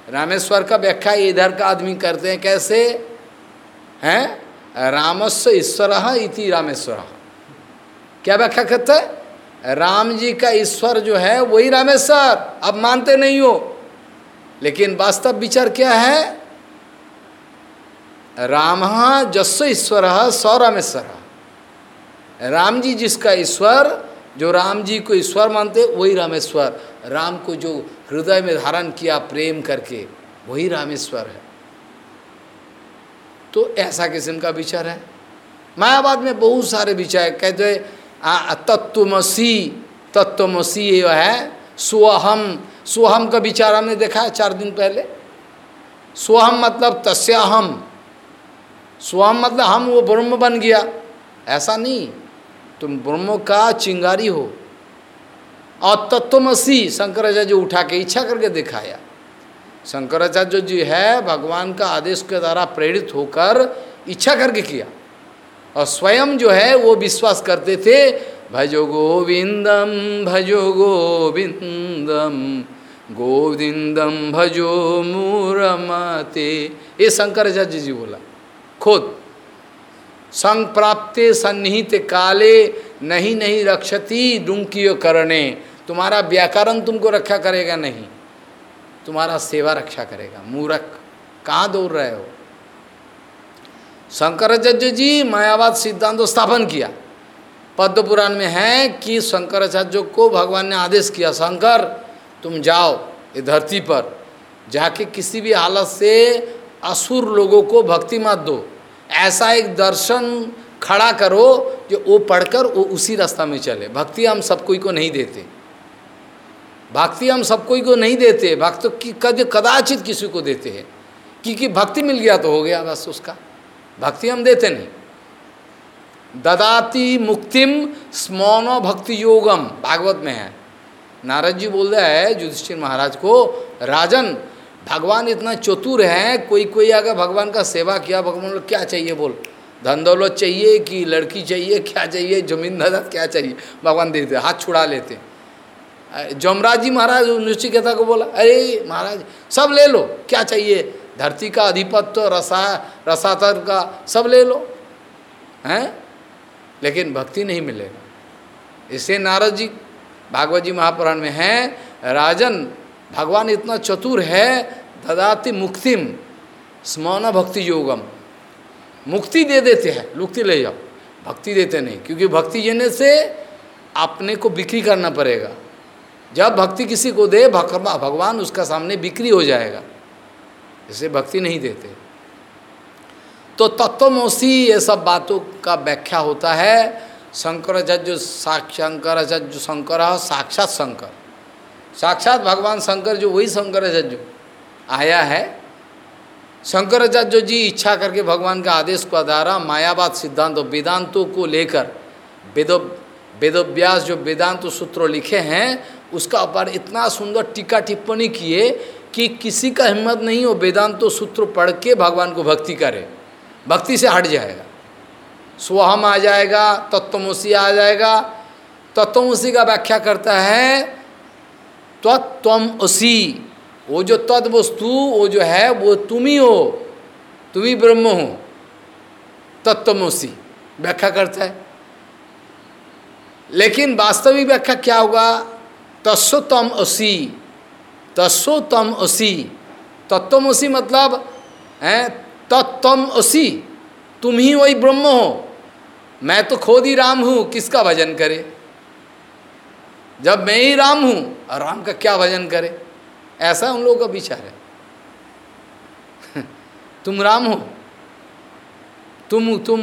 [SPEAKER 1] रामेश्वर का व्याख्या इधर का आदमी करते हैं कैसे? हैं? रामस्व ईश्वर इति रामेश्वर। क्या व्याख्या करता है? राम जी का ईश्वर जो है, वही रामेश्वर। अब मानते नहीं हो। लेकिन वास्तव विचार क्या है? राम जस्व ईश्वर, सौ रामेश्वर। राम जी जिसका ईश्वर, जो राम जी को ईश्वर मानते, वही रामेश्वर। राम को जो हृदय में धारण किया प्रेम करके, वही रामेश्वर है। तो ऐसा किस्म का विचार है। मायावाद में बहुत सारे विचार कहते तत्वमसी तत्वमसी ये है, स्वहम स्वहम का विचार हमने देखा है चार दिन पहले। स्वहम मतलब तस्याहम। स्वहम मतलब हम, वो ब्रह्म बन गया। ऐसा नहीं, तुम ब्रह्म का चिंगारी हो। और तत्वमसी, शंकराचार्य जो उठा के इच्छा करके दिखाया। शंकराचार्य जी है, भगवान का आदेश के द्वारा प्रेरित होकर इच्छा करके किया। और स्वयं जो है वो विश्वास करते थे, भजो गोविंदम भजो गोविंदम गोविंदम भजो मूरमते। ये शंकराचार्य जी बोला, खुद, संग प्राप्ते सन्निहित काले नहीं नहीं रक्षती डुंकियो करने तुम्हारा व्याकरण तुमको रक्षा करेगा नहीं, तुम्हारा सेवा रक्षा करेगा। मूरख, कहाँ दौड़ रहे हो? शंकराचार्य जी मायावाद सिद्धांत स्थापन किया। पद्म पुराण में है कि शंकराचार्य को भगवान ने आदेश किया, शंकर, तुम जाओ ये धरती पर, जाके किसी भी हालत से असुर लोगों को भक्ति मत दो। ऐसा एक दर्शन खड़ा करो जो वो पढ़कर वो उसी रास्ता में चले। भक्ति हम सब कोई को नहीं देते। भक्ति हम सब कोई को नहीं देते। भक्त की कद, कदाचित किसी को देते हैं। क्योंकि भक्ति मिल गया तो हो गया बस उसका। भक्ति हम देते नहीं। ददाती मुक्तिम स्मौनो भक्ति योगम, भागवत में है। नारद जी बोल रहे हैं, युधिष्ठिर महाराज को, राजन, भगवान इतना चतुर है कोई कोई अगर भगवान का सेवा किया, भगवान क्या चाहिए बोल? धन दौलत चाहिए कि लड़की चाहिए, क्या चाहिए, ज़मीन दौलत, क्या चाहिए? भगवान दे देते, हाथ छुड़ा लेते। जमराज जी महाराज नृचिकेता को बोला, अरे महाराज, सब ले लो, क्या चाहिए? धरती का अधिपत्य रसा रसातर का सब ले लो, हैं? लेकिन भक्ति नहीं मिलेगा। इससे नारद जी, भागवत जी महापुराण में हैं, राजन, भगवान इतना चतुर है, ददाति मुक्तिम, स्मौन भक्ति योगम। मुक्ति दे देते हैं मुक्ति ले जाओ। भक्ति देते नहीं, क्योंकि भक्ति देने से अपने को बिक्री करना पड़ेगा। जब भक्ति किसी को दे भगवान उसका सामने बिक्री हो जाएगा। इसे भक्ति नहीं देते। तो तत्वमोसी ये सब बातों का व्याख्या होता है। शंकराचार्य शंकराचार्य शंकर, साक्षात शंकर। साक्षात भगवान शंकर जो, वही शंकराचार्य आया है। शंकराचार्य जी इच्छा करके भगवान का आदेश को द्वारा मायावाद सिद्धांत वेदांतों को लेकर वेदो वेदोव्यास जो वेदांत सूत्र लिखे हैं, उसका ऊपर इतना सुंदर टीका टिप्पणी किए कि किसी का हिम्मत नहीं हो, वेदांतो सूत्र पढ़ के भगवान को भक्ति करे, भक्ति से हट जाएगा। स्वहम आ जाएगा, तत्वमसी आ जाएगा। तत्वमसी का व्याख्या करता है तत्वम उसी वो जो तद वस्तु वो जो है, वो तुम ही हो तुम ही ब्रह्म हो, तत्वमसी व्याख्या करता है। लेकिन वास्तविक व्याख्या क्या होगा? तस्वतम असी तस्वतम असी तत्वमसी मतलब है, तत्तम उसी। तुम ही वही ब्रह्म हो। मैं तो खोद ही राम हूँ, किसका भजन करे? जब मैं ही राम हूँ, और राम का क्या भजन करे? ऐसा उन लोगों का विचार है। (laughs) तुम राम हो। तुम तुम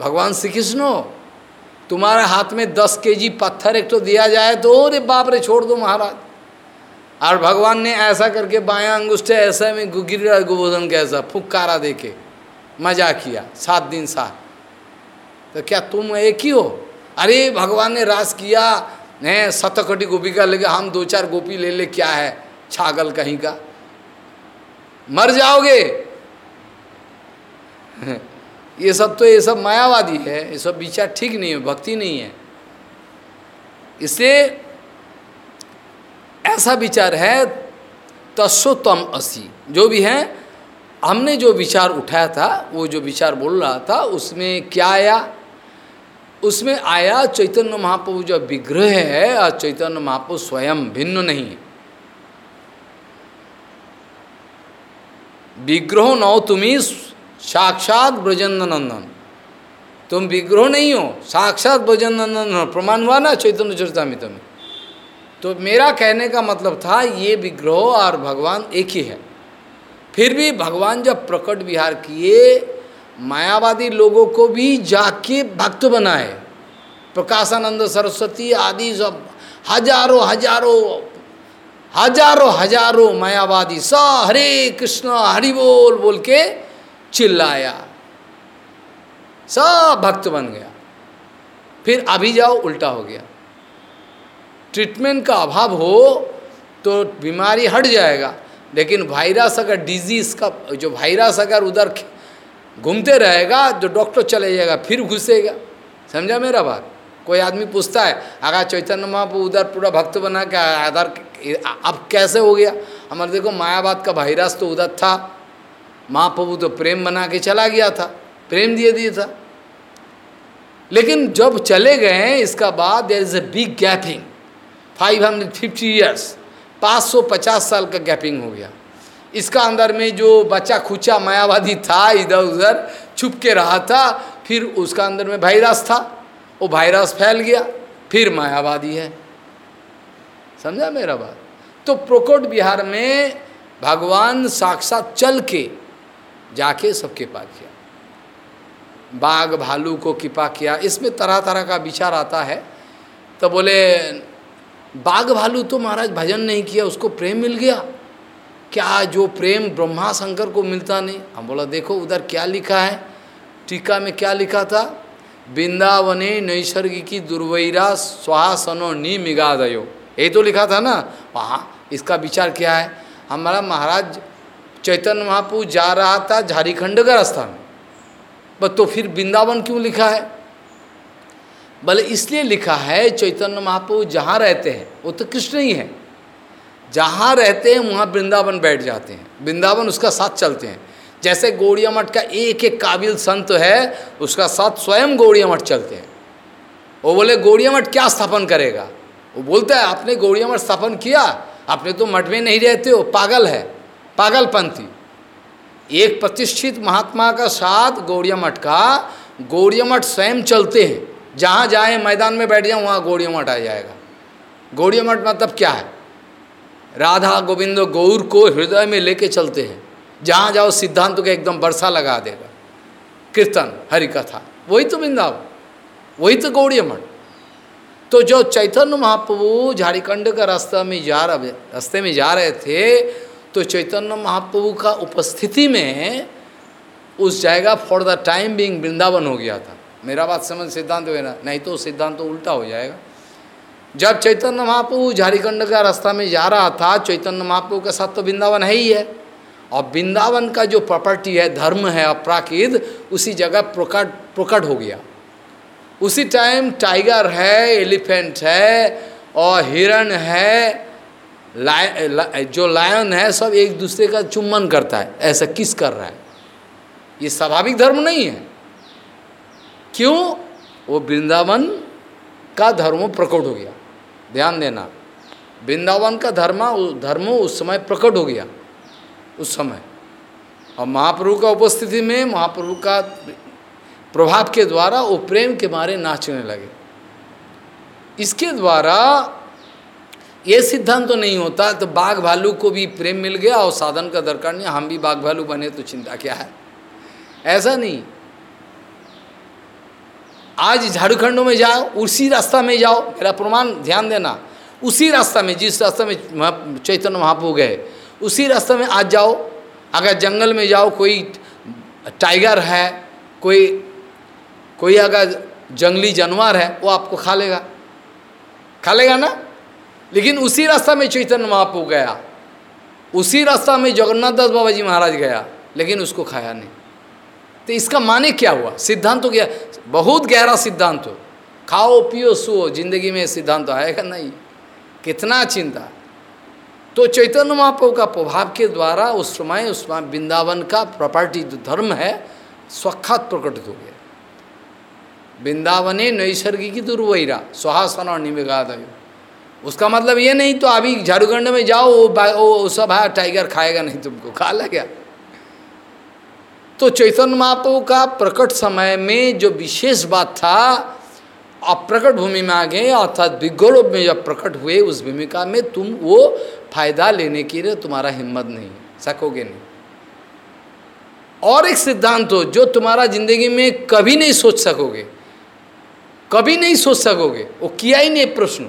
[SPEAKER 1] भगवान श्री कृष्ण हो। तुम्हारे हाथ में दस के जी पत्थर एक तो दिया जाए तो अरे बाप रे, छोड़ दो महाराज। और भगवान ने ऐसा करके बाया अंगुष्ठ ऐसे में गिरिराज गोवर्धन के ऐसा फुकारा देके मज़ा किया, सात दिन सात। तो क्या तुम एक ही हो? अरे भगवान ने रास किया, है सतकटी गोपी का लेके हम दो चार गोपी ले ले, क्या है? छागल कहीं का। मर जाओगे। (laughs) ये सब तो ये सब मायावादी है, ये सब विचार ठीक नहीं है, भक्ति नहीं है। इसलिए ऐसा विचार है तस्वतम असी। जो भी है, हमने जो विचार उठाया था, वो जो विचार बोल रहा था, उसमें क्या आया? उसमें आया चैतन्य महाप्रभु जो विग्रह है, और चैतन्य महाप्रभु स्वयं भिन्न नहीं है। विग्रह नौ तुम्ही साक्षात ब्रजनंदन तुम विग्रह नहीं हो, साक्षात ब्रजनंदन प्रमाण हुआ ना चैतन्य चरता में तो मेरा कहने का मतलब था, ये विग्रह और भगवान एक ही है। फिर भी भगवान जब प्रकट विहार किए, मायावादी लोगों को भी जाके भक्त बनाए। प्रकाशानंद, सरस्वती आदि सब, हज़ारों हज़ारों हज़ारों हज़ारों मायावादी स हरे कृष्ण, हरि बोल बोल के चिल्लाया। सब भक्त बन गया। फिर अभी जाओ, उल्टा हो गया। ट्रीटमेंट का अभाव हो तो बीमारी हट जाएगा। लेकिन वायरस अगर डिज़ीज़ का, जो वायरस अगर उधर घूमते रहेगा तो डॉक्टर चले जाएगा, फिर घुसेगा। समझा मेरा बात? कोई आदमी पूछता है अगर चैतन्य महाप्रभु उधर पूरा भक्त बना के, आधार अब कैसे हो गया? हमारे देखो मायावाद का वायरस तो उधर था। महाप्रभु तो प्रेम बना के चला गया था, प्रेम दिए दिए था। लेकिन जब चले गए, इसका बाद there is a big gap in five hundred fifty years पाँच सौ पचास साल का गैपिंग हो गया। इसका अंदर में जो बच्चा खुचा मायावादी था, इधर उधर छुप के रहा था, फिर उसका अंदर में वायरस था, वो वायरस फैल गया, फिर मायावादी है। समझा मेरा बात? तो प्रकोट बिहार में भगवान साक्षात चल के जाके सबके पास किया। बाघ भालू को कृपा किया। इसमें तरह तरह का विचार आता है। तो बोले बाघ भालू तो महाराज भजन नहीं किया, उसको प्रेम मिल गया। क्या जो प्रेम ब्रह्मा शंकर को मिलता नहीं? हम बोला, देखो, उधर क्या लिखा है? टीका में क्या लिखा था? वृंदावने नैसर्गिकी दुर्वैरा स्वासनो नी मिगादयो यही तो लिखा था ना? वहाँ इसका विचार क्या है? हमारा महाराज चैतन्य महाप्रभु जा रहा था झारीखंड का रास्ता में तो फिर वृंदावन क्यों लिखा है? भले इसलिए लिखा है, चैतन्य महाप्रभु जहाँ रहते हैं, वो तो कृष्ण ही है। जहाँ रहते हैं, वहाँ वृंदावन बैठ जाते हैं। वृंदावन उसका साथ चलते हैं। जैसे गौड़िया मठ का एक एक काबिल संत है, उसका साथ स्वयं गौड़िया मठ चलते हैं। वो बोले, गौड़िया मठ क्या स्थापन करेगा? वो बोलता है, आपने गौड़िया मठ स्थापन किया? आपने तो मठ में नहीं रहते हो, पागल है, पागलपंथी। एक प्रतिष्ठित महात्मा का साथ गौड़िया मठ का, गौड़िया मठ स्वयं चलते हैं। जहाँ जाए, मैदान में बैठ जाए वहाँ गौड़िया मठ आ जाएगा। गौड़िया मठ मतलब क्या है? राधा गोविंद गौर को हृदय में लेके चलते हैं। जहाँ जाओ, सिद्धांत को एकदम वर्षा लगा देगा। कीर्तन हरि कथा वही तो वृंदावन, वही तो गौड़ीय मठ तो जो चैतन्य महाप्रभु झारखंड का रास्ता में जा रहे, रास्ते में जा रहे थे तो चैतन्य महाप्रभु का उपस्थिति में उस जगह for the time being Vrindavan हो गया था। मेरा बात समझ सिद्धांत हो ना। नहीं तो सिद्धांत तो उल्टा हो जाएगा। जब चैतन्य महाप्रभु झारखंड का रास्ता में जा रहा था चैतन्य महाप्रभु के साथ तो वृंदावन है ही है। और वृंदावन का जो प्रॉपर्टी है धर्म है अपराकिद उसी जगह प्रकट प्रकट हो गया। उसी टाइम टाइगर है एलिफेंट है और हिरण है लाय, ला, जो लायन है सब एक दूसरे का चुम्बन करता है। ऐसा किस कर रहा है? ये स्वाभाविक धर्म नहीं है। क्यों? वो वृंदावन का धर्म प्रकट हो गया। ध्यान देना, वृंदावन का धर्म धर्म उस समय प्रकट हो गया, उस समय। और महाप्रभु का उपस्थिति में, महाप्रभु का प्रभाव के द्वारा वो प्रेम के मारे नाचने लगे। इसके द्वारा ये सिद्धांत तो नहीं होता तो बाघ भालू को भी प्रेम मिल गया और साधन का दरकार नहीं, हम भी बाघ भालू बने तो चिंता क्या है? ऐसा नहीं। आज झारखंडों में जाओ, उसी रास्ता में जाओ। मेरा प्रमाण ध्यान देना। उसी रास्ता में, जिस रास्ता में चैतन्य महाप्रभु गए, उसी रास्ते में आज जाओ। अगर जंगल में जाओ, कोई टाइगर है, कोई कोई अगर जंगली जानवर है, वो आपको खा लेगा। खा लेगा ना? लेकिन उसी रास्ता में चैतन्य महाप्रभु गया। उसी रास्ता में जगन्नाथ दास बाबा जी महाराज गया, लेकिन उसको खाया नहीं। तो इसका माने क्या हुआ? सिद्धांत तो क्या बहुत गहरा सिद्धांत हो। खाओ पियो सुओ ज़िंदगी में सिद्धांत तो आएगा नहीं। कितना चिंता। तो चैतन्य महाप्रभु का प्रभाव के द्वारा उस समय उस वृंदावन का प्रॉपर्टी जो धर्म है स्वखात प्रकटित हो गया। वृंदावने नैसर्गिक दुर्वैरा सुहासन और निमेगादय उसका मतलब ये नहीं तो अभी झारखंड में जाओ वो, वो सब है टाइगर खाएगा नहीं तुमको। खा लगा तो चैतन्य महाप्रभु का प्रकट समय में जो विशेष बात था, आप प्रकट भूमि में आ गए, अर्थात विगोलोप में जब प्रकट हुए, उस भूमिका में तुम वो फ़ायदा लेने के लिए तुम्हारा हिम्मत नहीं, सकोगे नहीं। और एक सिद्धांत हो, जो तुम्हारा ज़िंदगी में कभी नहीं सोच सकोगे, कभी नहीं सोच सकोगे, वो किया ही नहीं प्रश्न।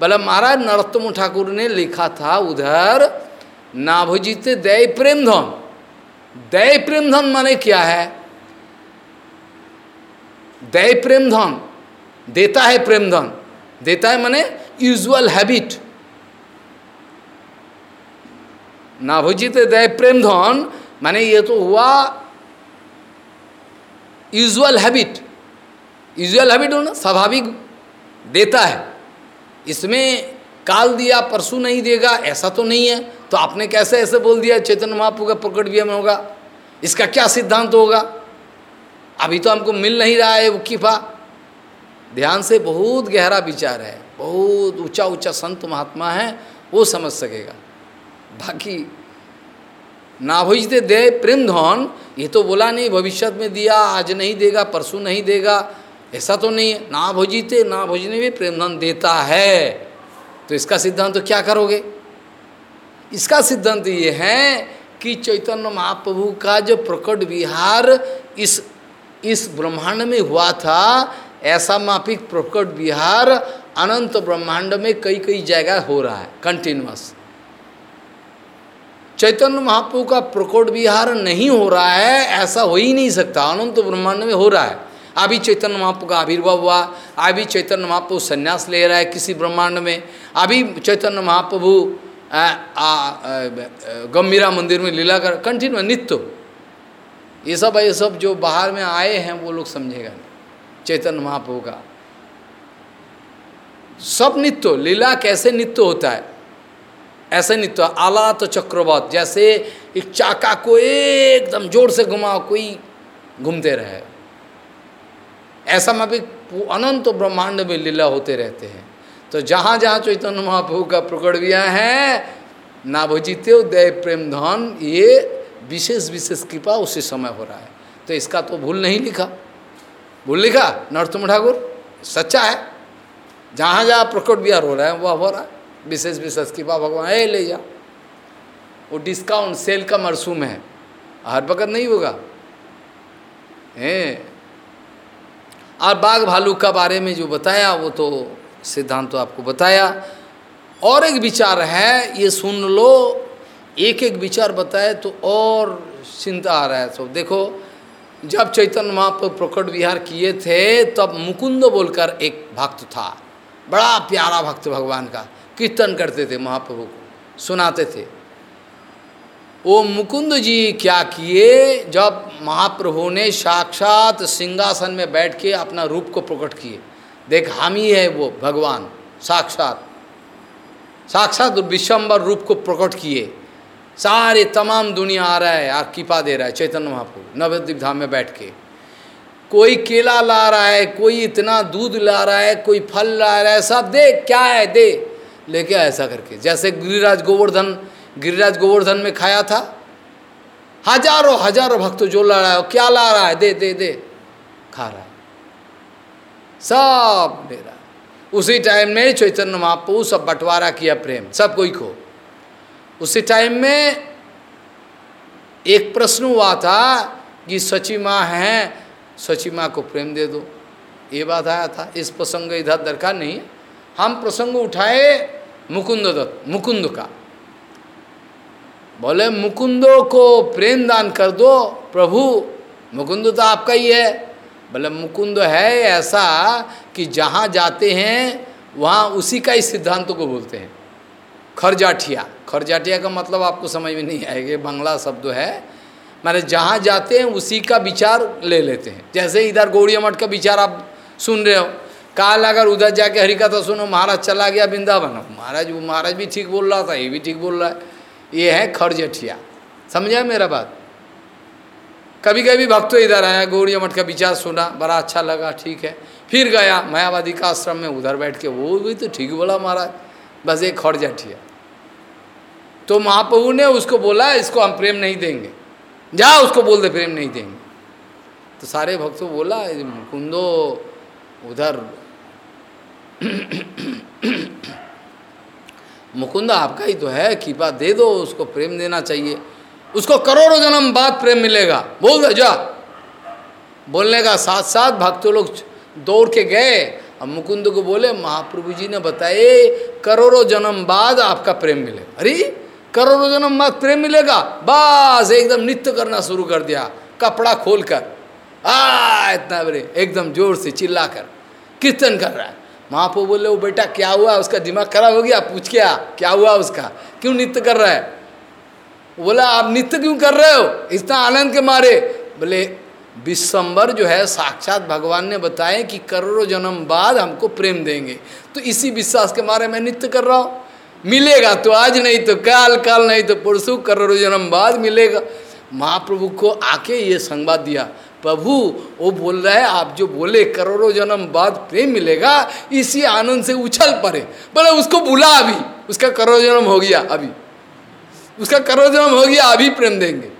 [SPEAKER 1] बोला महाराज नरोत्तम ठाकुर ने लिखा था, उधर नाभुजित दय प्रेम धन दय प्रेम धन माने क्या है? दय प्रेम धन देता है प्रेम धन देता है माने यूजुअल हैबिट नाभुजित दय प्रेम धन माने ये तो हुआ यूजुअल हैबिट यूजुअल हैबिट हो ना स्वाभाविक देता है। इसमें काल दिया, परसों नहीं देगा, ऐसा तो नहीं है। तो आपने कैसे ऐसे बोल दिया चैतन्य महाप्रभु का प्रकट भी में होगा। इसका क्या सिद्धांत होगा? अभी तो हमको मिल नहीं रहा है वो किफा ध्यान से बहुत गहरा विचार है, बहुत ऊँचा ऊँचा संत महात्मा है, वो समझ सकेगा। बाकी, ना भोजते दे प्रेम धन, ये तो बोला नहीं भविष्य में दिया, आज नहीं देगा, परसों नहीं देगा, ऐसा तो नहीं है। ना भोजीते, ना भोजने में प्रेम धन देता है। तो इसका सिद्धांत तो क्या करोगे? इसका सिद्धांत ये है कि चैतन्य महाप्रभु का जो प्रकट विहार इस इस ब्रह्मांड में हुआ था, ऐसा मापिक प्रकट विहार अनंत ब्रह्मांड में कई कई जगह हो रहा है कंटिन्यूस चैतन्य महाप्रभु का प्रकट विहार नहीं हो रहा है, ऐसा हो ही नहीं सकता, अनंत ब्रह्मांड में हो रहा है। अभी चैतन्य महाप्रभु का आविर्भाव हुआ, अभी चैतन्य महाप्रभु संन्यास ले रहा है किसी ब्रह्मांड में, अभी चैतन्य महाप्रभु गंभीरा मंदिर में लीला कर कंटिन्यू नित्य ये सब ये सब जो बाहर में आए हैं, वो लोग समझेगा नहीं। चैतन्य महाप्रभु का। सब नित्य लीला कैसे नित्य होता है? ऐसे नित्य आला तो चक्रवत, जैसे एक चाका को एकदम ज़ोर से घुमाओ, कोई घूमते रहे। ऐसा में भी अनंत ब्रह्मांड में लीला होते रहते हैं। तो जहाँ जहाँ चैतन्य महाप्रभु का प्रकट दिया है ना भजित्यो दय प्रेम धन, ये विशेष विशेष कृपा उसी समय हो रहा है। तो इसका तो भूल नहीं लिखा। भूल लिखा? नरतम ठाकुर, सच्चा है। जहाँ जहाँ प्रकट बिहार हो रहा है, वह हो रहा है। विशेष विशेष कृपा भगवान है ले जा। वो डिस्काउंट सेल का मरसूम है। हर वक्त नहीं होगा। है। और बाघ भालू का बारे में जो बताया, वो तो सिद्धांत तो आपको बताया। और एक विचार है, ये सुन लो एक एक विचार बताए तो और चिंता आ रहा है। सब देखो, जब चैतन्य महाप्रभु प्रकट विहार किए थे, तब मुकुंद बोलकर एक भक्त था, बड़ा प्यारा भक्त भगवान का, कीर्तन करते थे महाप्रभु को, सुनाते थे। वो मुकुंद जी क्या किए, जब महाप्रभु ने साक्षात सिंहासन में बैठ के अपना रूप को प्रकट किए देख, हम ही है वो, भगवान, साक्षात। साक्षात विश्वम्बर रूप को प्रकट किए। सारे तमाम दुनिया आ रहा है और कृपा दे रहा है, चैतन्य महाप्रभु, नवद्वीप धाम में बैठ के। कोई केला ला रहा है, कोई इतना दूध ला रहा है, कोई फल ला रहा है, सब दे, क्या है, दे। लेके ऐसा करके, जैसे गिरिराज गोवर्धन गिरिराज गोवर्धन में खाया था। हज़ारों हज़ारों भक्त जो ला रहा है क्या ला रहा है, दे दे दे। खा रहा है। सब रहा उसी टाइम में चैतन्य महाप्रभु सब बंटवारा किया प्रेम, सब कोई को उसी टाइम में एक प्रश्न हुआ था कि सची माँ है, सची माँ को प्रेम दे दो। ये बात आया था, इस प्रसंग इधर दरकार नहीं हम प्रसंग उठाए मुकुंद दत्त, मुकुंद का। बोले, मुकुंदो को प्रेम दान कर दो, प्रभु, मुकुंद तो आपका ही है। बोले मुकुंद है ऐसा कि जहाँ जाते हैं, वहाँ उसी का ही सिद्धांतों को बोलते हैं। खरजाठिया। खरजाठिया का मतलब आपको समझ में नहीं आएगा बांग्ला शब्द है। मैंने जहाँ जाते हैं, उसी का विचार ले लेते हैं। जैसे इधर गौड़िया मठ का विचार आप सुन रहे हो। काल अगर उधर जाके हरिकथा सुनो, महाराज चला गया वृंदावन। महाराज, वो महाराज भी ठीक बोल रहा था, ये भी ठीक बोल रहा है। ये है खरजठिया। समझा मेरा बात? कभी कभी भक्त इधर आया गौड़िया मठ का विचार सुना, बड़ा अच्छा लगा, ठीक है। फिर गया, मायावादी का आश्रम में उधर बैठ के, वो भी तो ठीक बोला महाराज, बस एक खड़ खरजठिया तो महाप्रभु ने उसको बोला, इसको हम प्रेम नहीं देंगे। जा, उसको बोल दे, प्रेम नहीं देंगे। तो सारे भक्तों बोला मुकुंदो, उधर (clears throat) मुकुंद आपका ही तो है, कृपा दे दो, उसको प्रेम देना चाहिए। उसको करोड़ों जन्म बाद प्रेम मिलेगा। बोल दे जा। बोलने का साथ साथ भक्तों लोग दौड़ के गए। अब मुकुंद को बोले, महाप्रभु जी ने बताए, करोड़ों जन्म बाद आपका प्रेम मिलेगा अरे, करोड़ों जन्म बाद प्रेम मिलेगा? बस, एकदम नृत्य करना शुरू कर दिया। कपड़ा खोलकर। आ, इतना बड़े, एकदम ज़ोर से चिल्ला कर कीर्तन कर रहा है। महापो बोले, वो बेटा, क्या हुआ? उसका दिमाग खराब हो गया? पूछ क्या? क्या हुआ उसका? क्यों नृत्य कर रहा है? बोला, आप नित्य क्यों कर रहे हो? इतना आनंद के मारे। बोले विश्वम्बर जो है, साक्षात भगवान ने बताए कि करोड़ों जन्म बाद हमको प्रेम देंगे। तो इसी विश्वास के मारे मैं नित्य कर रहा हूँ। मिलेगा तो आज नहीं तो काल काल नहीं तो परसों करोड़ों जन्म बाद मिलेगा। महाप्रभु को आके ये संवाद दिया, प्रभु, वो बोल रहा है, आप जो बोले, करोड़ों जन्म बाद प्रेम मिलेगा, इसी आनंद से उछल पड़े। बोले, उसको बुला अभी, उसका करोड़ जन्म हो गया अभी। उसका करोड़ जन्म हो गया अभी प्रेम देंगे।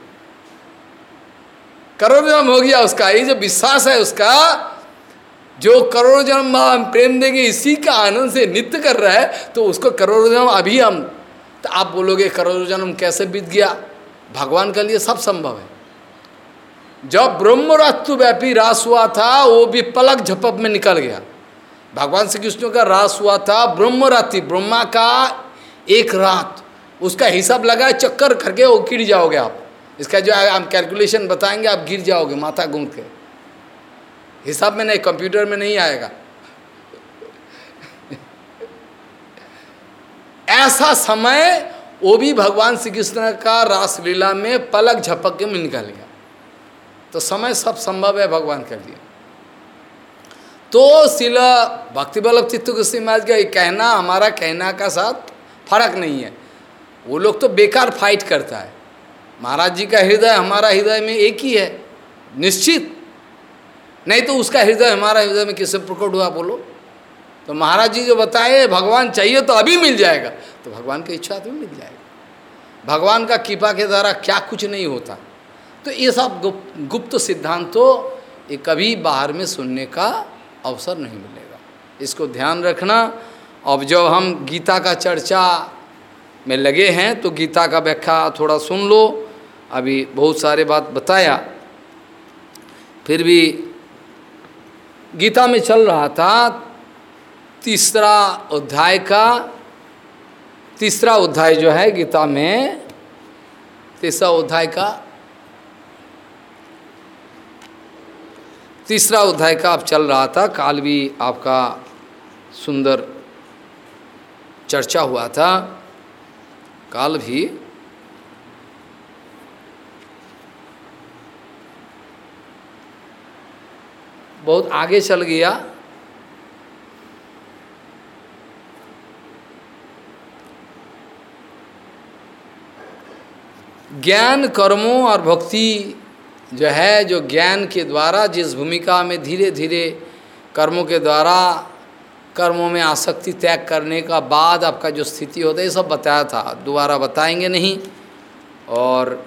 [SPEAKER 1] करोड़ जन्म हो गया उसका, ये जो विश्वास है उसका, जो करोड़ जन्म हम प्रेम देंगे, इसी का आनंद से नित्य कर रहा है तो उसको करोड़ जन्म अभी हम तो आप बोलोगे करोड़ जन्म कैसे बीत गया? भगवान के लिए सब संभव है। जब ब्रह्मरात्रु व्यापी रास हुआ था, वो भी पलक झपक में निकल गया। भगवान श्री कृष्ण का रास हुआ था ब्रह्मरात्रि, ब्रह्मा का एक रात। उसका हिसाब लगाए चक्कर करके वो गिर जाओगे आप। इसका जो हम कैलकुलेशन बताएँगे, आप गिर जाओगे माथा घूम के। हिसाब में नहीं कंप्यूटर में नहीं आएगा। (laughs) ऐसा समय वो भी भगवान श्री कृष्ण का रासलीला में पलक झपक के में निकल गया। तो समय सब संभव है भगवान के लिए। तो शिला भक्ति बल्लभ चित्त गोस्वी महाराज का कहना, हमारा कहना का साथ फ़र्क नहीं है। वो लोग तो बेकार फाइट करता है। महाराज जी का हृदय हमारा हृदय में एक ही है, निश्चित। नहीं तो उसका हृदय हमारा हृदय में किससे प्रकट हुआ बोलो? तो महाराज जी जो बताए, भगवान चाहिए तो अभी मिल जाएगा। तो भगवान की इच्छा तो मिल जाएगा। भगवान का कृपा के द्वारा क्या कुछ नहीं होता। तो ये सब गुप्त सिद्धांत, ये कभी बाहर में सुनने का अवसर नहीं मिलेगा। इसको ध्यान रखना। अब जब हम गीता का चर्चा में लगे हैं तो गीता का व्याख्या थोड़ा सुन लो। अभी बहुत सारे बात बताया। फिर भी गीता में चल रहा था, तीसरा अध्याय का, तीसरा अध्याय जो है गीता में, तीसरा अध्याय का, तीसरा अध्याय का आप चल रहा था। काल भी आपका सुंदर चर्चा हुआ था। काल भी बहुत आगे चल गया। ज्ञान कर्मों और भक्ति जो है, जो ज्ञान के द्वारा, जिस भूमिका में धीरे धीरे कर्मों के द्वारा कर्मों में आसक्ति त्याग करने का बाद आपका जो स्थिति होता है, ये सब बताया था। दोबारा बताएँगे नहीं। और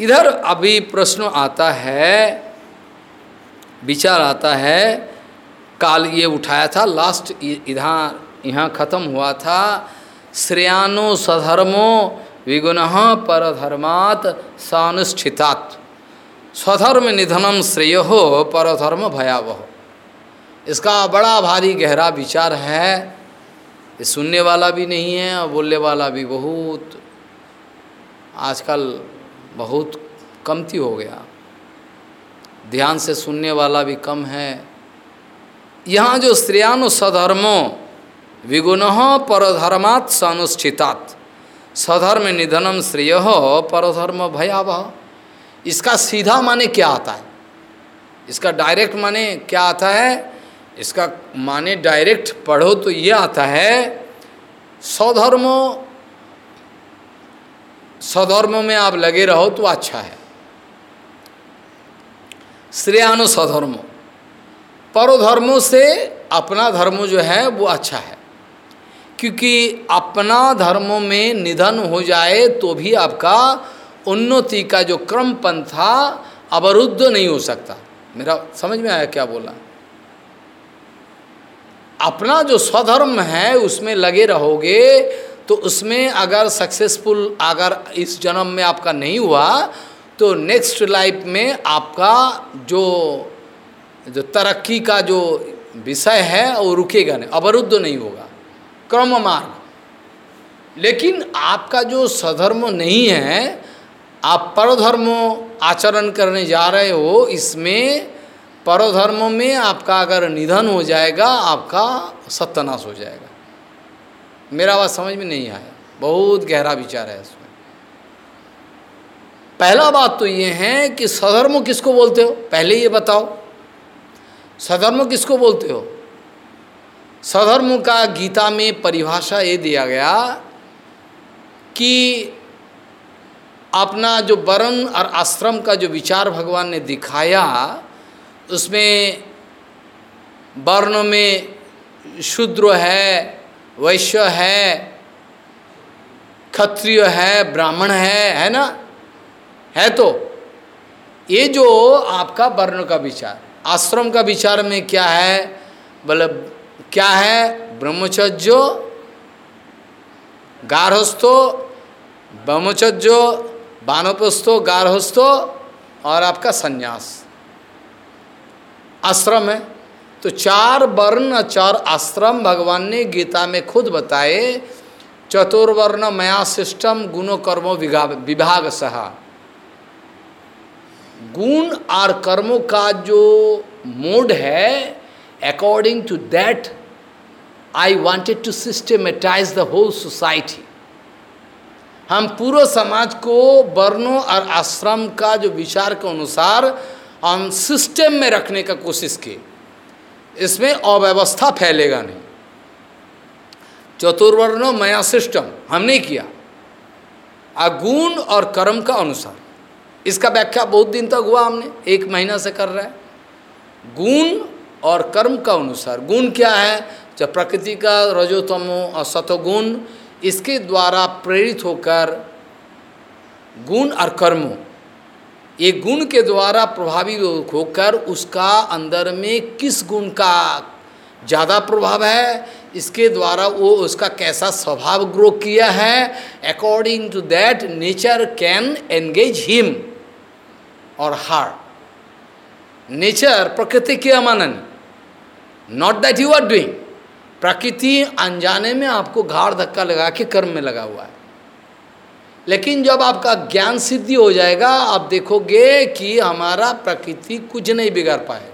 [SPEAKER 1] इधर अभी प्रश्न आता है, विचार आता है, काल ये उठाया था लास्ट इधर, यहाँ खत्म हुआ था, श्रेयानो सधर्मो विगुण परधर्मात् सानुष्ठितात। स्वधर्म निधनम श्रेय हो परधर्म भयावह। इसका बड़ा भारी गहरा विचार है। ये सुनने वाला भी नहीं है और बोलने वाला भी बहुत। आजकल बहुत कमती हो गया। ध्यान से सुनने वाला भी कम है। यहाँ जो स्त्रियानु सधर्मो विगुण परधर्मात् सनुष्ठितात। सधर्म निधनम श्रेय परधर्म भयावह। इसका सीधा माने क्या आता है? इसका डायरेक्ट माने क्या आता है? इसका माने डायरेक्ट पढ़ो तो ये आता है स्वधर्म स्वधर्म में आप लगे रहो तो अच्छा है। श्रेयानु स्वधर्म परोधर्मों से अपना धर्म जो है वो अच्छा है। क्योंकि अपना धर्मों में निधन हो जाए तो भी आपका उन्नति का जो क्रम पंथा अवरुद्ध नहीं हो सकता। मेरा समझ में आया क्या बोला? अपना जो स्वधर्म है उसमें लगे रहोगे तो उसमें अगर सक्सेसफुल अगर इस जन्म में आपका नहीं हुआ तो नेक्स्ट लाइफ में आपका जो जो तरक्की का जो विषय है वो रुकेगा नहीं, अवरुद्ध नहीं होगा, क्रम मार्ग। लेकिन आपका जो सधर्म नहीं है, आप परधर्म आचरण करने जा रहे हो, इसमें परधर्म में आपका अगर निधन हो जाएगा, आपका सत्यानाश हो जाएगा। मेरा बात समझ में नहीं आया। बहुत गहरा विचार है इसमें। पहला बात तो ये है कि सधर्म किसको बोलते हो? पहले ये बताओ। सधर्म किसको बोलते हो? सधर्म का गीता में परिभाषा ये दिया गया कि अपना जो वर्ण और आश्रम का जो विचार भगवान ने दिखाया उसमें वर्ण में शूद्र है, वैश्य है, क्षत्रिय है, ब्राह्मण है है ना? है तो? ये जो आपका वर्ण का विचार, आश्रम का विचार में क्या है? मतलब क्या है? ब्रह्मचर्य गार्हस्थो ब्रह्मचर्य बानोपस्थो गार्हस्थो और आपका संन्यास। आश्रम है। तो चार वर्ण, चार आश्रम भगवान ने गीता में खुद बताए। चतुर्वर्ण मया सिस्टम गुणो कर्मो विभाग सहा गुण और कर्मों का जो मोड है according to that I wanted to systematize the whole society हम पूरे समाज को वर्णों और आश्रम का जो विचार के अनुसार हम सिस्टम में रखने का कोशिश की। इसमें अव्यवस्था फैलेगा नहीं। चतुर्वर्ण मया सिस्टम हमने किया। अगुण और कर्म का अनुसार। इसका व्याख्या बहुत दिन तक हुआ हमने, एक महीना से कर रहा है। गुण और कर्म का अनुसार। गुण क्या है? जब प्रकृति का रजोतमो और सतोगुण इसके द्वारा प्रेरित होकर गुण और कर्मों ये गुण के द्वारा प्रभावित होकर उसका अंदर में किस गुण का ज़्यादा प्रभाव है, इसके द्वारा वो उसका कैसा स्वभाव ग्रो किया है according to that nature can engage him और हार नेचर प्रकृति के अमानन not that you are doing प्रकृति अनजाने में आपको घाड़ धक्का लगा के कर्म में लगा हुआ है। लेकिन जब आपका ज्ञान सिद्धि हो जाएगा, आप देखोगे कि हमारा प्रकृति कुछ नहीं बिगाड़ पाए।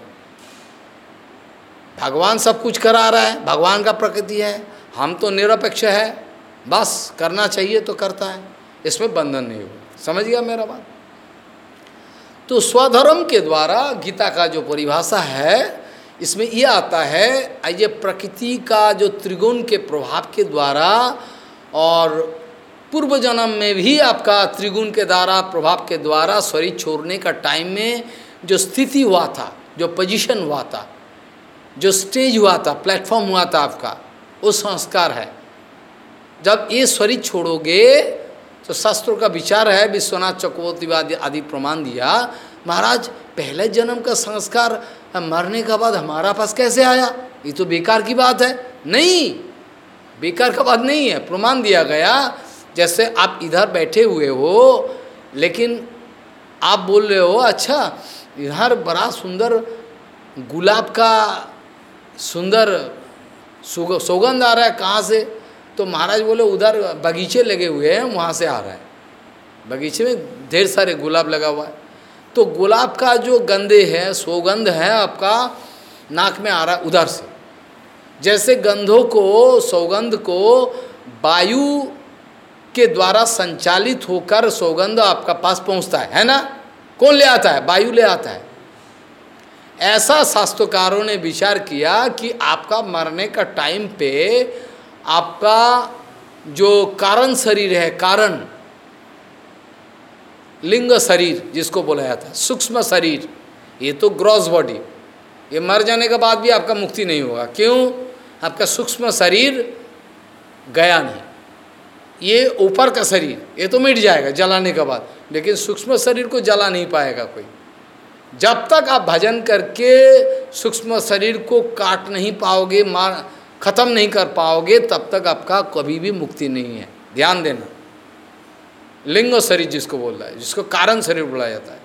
[SPEAKER 1] भगवान सब कुछ करा रहा है, भगवान का प्रकृति है, हम तो निरपेक्ष है, बस करना चाहिए तो करता है, इसमें बंधन नहीं होगा। समझ गया मेरा बात? तो स्वधर्म के द्वारा गीता का जो परिभाषा है, इसमें यह आता है ये प्रकृति का जो त्रिगुण के प्रभाव के द्वारा और पूर्व जन्म में भी आपका त्रिगुण के द्वारा, प्रभाव के द्वारा शरीर छोड़ने का टाइम में जो स्थिति हुआ था, जो पोजीशन हुआ था, जो स्टेज हुआ था प्लेटफॉर्म हुआ था आपका, वो संस्कार है। जब ये शरीर छोड़ोगे तो शास्त्रों का विचार है, विश्वनाथ चक्रवर्ती आदि प्रमाण दिया, महाराज, पहले जन्म का संस्कार, मरने का बाद हमारा पास कैसे आया? ये तो बेकार की बात है। नहीं, बेकार का बात नहीं है। प्रमाण दिया गया जैसे आप इधर बैठे हुए हो, लेकिन आप बोल रहे हो अच्छा इधर बड़ा सुंदर गुलाब का सुंदर सौगंध आ रहा है, कहाँ से? तो महाराज बोले, उधर बगीचे लगे हुए हैं, वहाँ से आ रहा है। बगीचे में ढेर सारे गुलाब लगा हुआ है। तो गुलाब का जो गंदे है, सौगंध है, आपका नाक में आ रहा है उधर से। जैसे गंधों को, सौगंध को वायु के द्वारा संचालित होकर सौगंध आपका पास पहुँचता है है ना? कौन ले आता है? वायु ले आता है। ऐसा शास्त्रकारों ने विचार किया कि आपका मरने का टाइम पे आपका जो कारण शरीर है, कारण, लिंग शरीर, जिसको बोला जाता है, सूक्ष्म शरीर, ये तो ग्रॉस बॉडी ये मर जाने के बाद भी आपका मुक्ति नहीं होगा। क्यों? आपका सूक्ष्म शरीर गया नहीं। ये ऊपर का शरीर, ये तो मिट जाएगा जलाने के बाद, लेकिन सूक्ष्म शरीर को जला नहीं पाएगा कोई। जब तक आप भजन करके सूक्ष्म शरीर को काट नहीं पाओगे, मार, खत्म नहीं कर पाओगे, तब तक आपका कभी भी मुक्ति नहीं है। ध्यान देना। लिंग शरीर जिसको बोल रहा है, जिसको कारण शरीर बोला जाता है,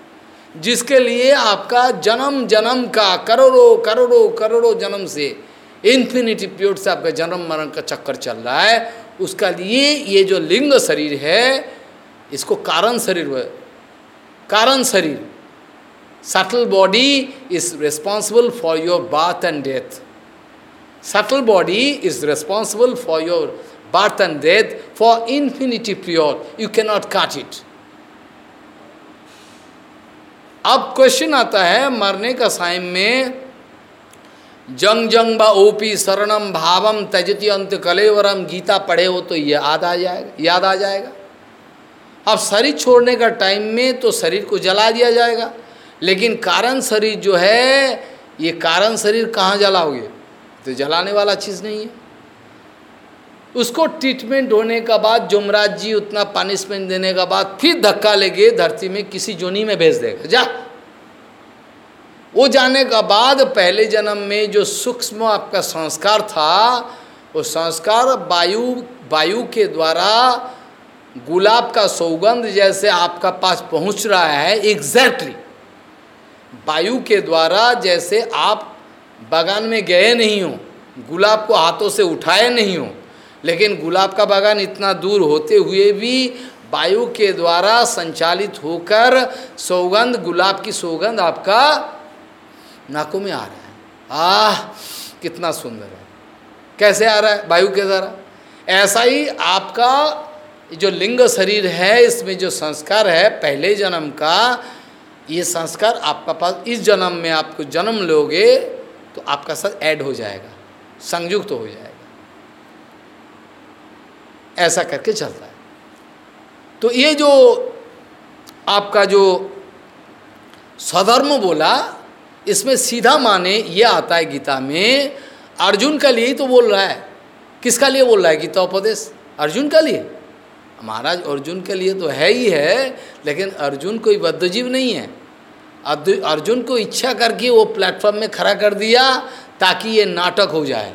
[SPEAKER 1] जिसके लिए आपका जन्म जन्म का, करोड़ों करोड़ों करोड़ों जन्म से इन्फिनिटी पीरियड से आपका जन्म, मरण का चक्कर चल रहा है उसका लिए ये जो लिंग शरीर है, इसको कारण शरीर कारण शरीर। Subtle body is responsible for your birth and death subtle body is responsible for your birth and death for infinity pure you can not cut it अब क्वेश्चन आता है मरने का साइम में जंग जंग व ओपी शरणम भावम तजति अंत कलेवरम। गीता पढ़े हो तो ये याद आ जाएगा, याद आ जाएगा। अब शरीर छोड़ने का टाइम में तो शरीर को जला दिया जाएगा। लेकिन कारण शरीर जो है, ये कारण शरीर कहाँ जलाओगे? तो जलाने वाला चीज़ नहीं है। उसको ट्रीटमेंट होने का बाद, जुमराज जी उतना पनिशमेंट देने का बाद, फिर धक्का लेके धरती में किसी जोनी में भेज देगा। जा। वो जाने का बाद पहले जन्म में जो सूक्ष्म आपका संस्कार था, वो संस्कार वायु वायु के द्वारा गुलाब का सौगंध जैसे आपका पास पहुँच रहा है एग्जैक्टली वायु के द्वारा जैसे आप बागान में गए नहीं हो, गुलाब को हाथों से उठाए नहीं हो, लेकिन गुलाब का बागान इतना दूर होते हुए भी वायु के द्वारा संचालित होकर सौगंध, गुलाब की सौगंध आपका नाकों में आ रहा है। आह, कितना सुंदर है। कैसे आ रहा है? वायु के द्वारा। ऐसा ही आपका जो लिंग शरीर है, इसमें जो संस्कार है, पहले जन्म का, ये संस्कार आपका पास, इस जन्म में आपको जन्म लोगे तो आपका साथ ऐड हो जाएगा, संयुक्त तो हो जाएगा। ऐसा करके चलता है। तो ये जो आपका जो स्वधर्म बोला इसमें सीधा माने ये आता है गीता में, अर्जुन का लिए ही तो बोल रहा है। किसका लिए बोल रहा है? गीता उपदेश। अर्जुन का लिए। महाराज, अर्जुन के लिए तो है ही है, लेकिन अर्जुन कोई बद्धजीव नहीं है। अर्जुन को इच्छा करके वो प्लेटफॉर्म में खड़ा कर दिया, ताकि ये नाटक हो जाए।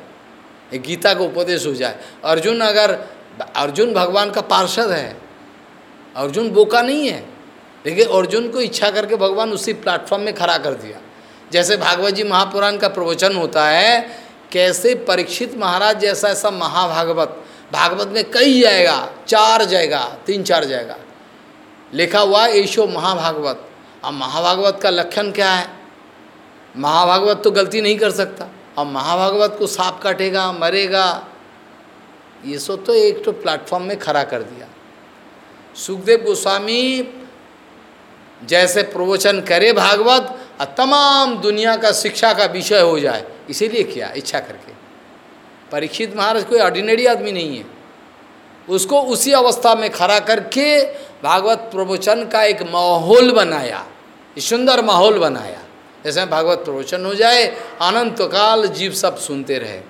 [SPEAKER 1] ये गीता का उपदेश हो जाए। अर्जुन अगर, अर्जुन भगवान का पार्षद है। अर्जुन बोका नहीं है। लेकिन अर्जुन को इच्छा करके भगवान उसी प्लेटफॉर्म में खड़ा कर दिया। जैसे भागवत जी महापुराण का प्रवचन होता है, कैसे परीक्षित महाराज जैसा ऐसा महाभागवत, भागवत में कई जाएगा, चार जाएगा, तीन चार जाएगा। लिखा हुआ ऐशो महाभागवत। अब महाभागवत का लक्षण क्या है? महाभागवत तो गलती नहीं कर सकता। अब महाभागवत को सांप काटेगा, मरेगा। ये सब तो एक तो प्लेटफॉर्म में खड़ा कर दिया। सुखदेव गोस्वामी जैसे प्रवचन करे भागवत और तमाम दुनिया का शिक्षा का विषय हो जाए, इसीलिए किया, इच्छा करके। परीक्षित महाराज कोई ऑर्डिनरी आदमी नहीं है। उसको उसी अवस्था में खड़ा करके भागवत प्रवचन का एक माहौल बनाया सुंदर माहौल बनाया। जैसे भागवत प्रवचन हो जाए, अनंत काल जीव सब सुनते रहे।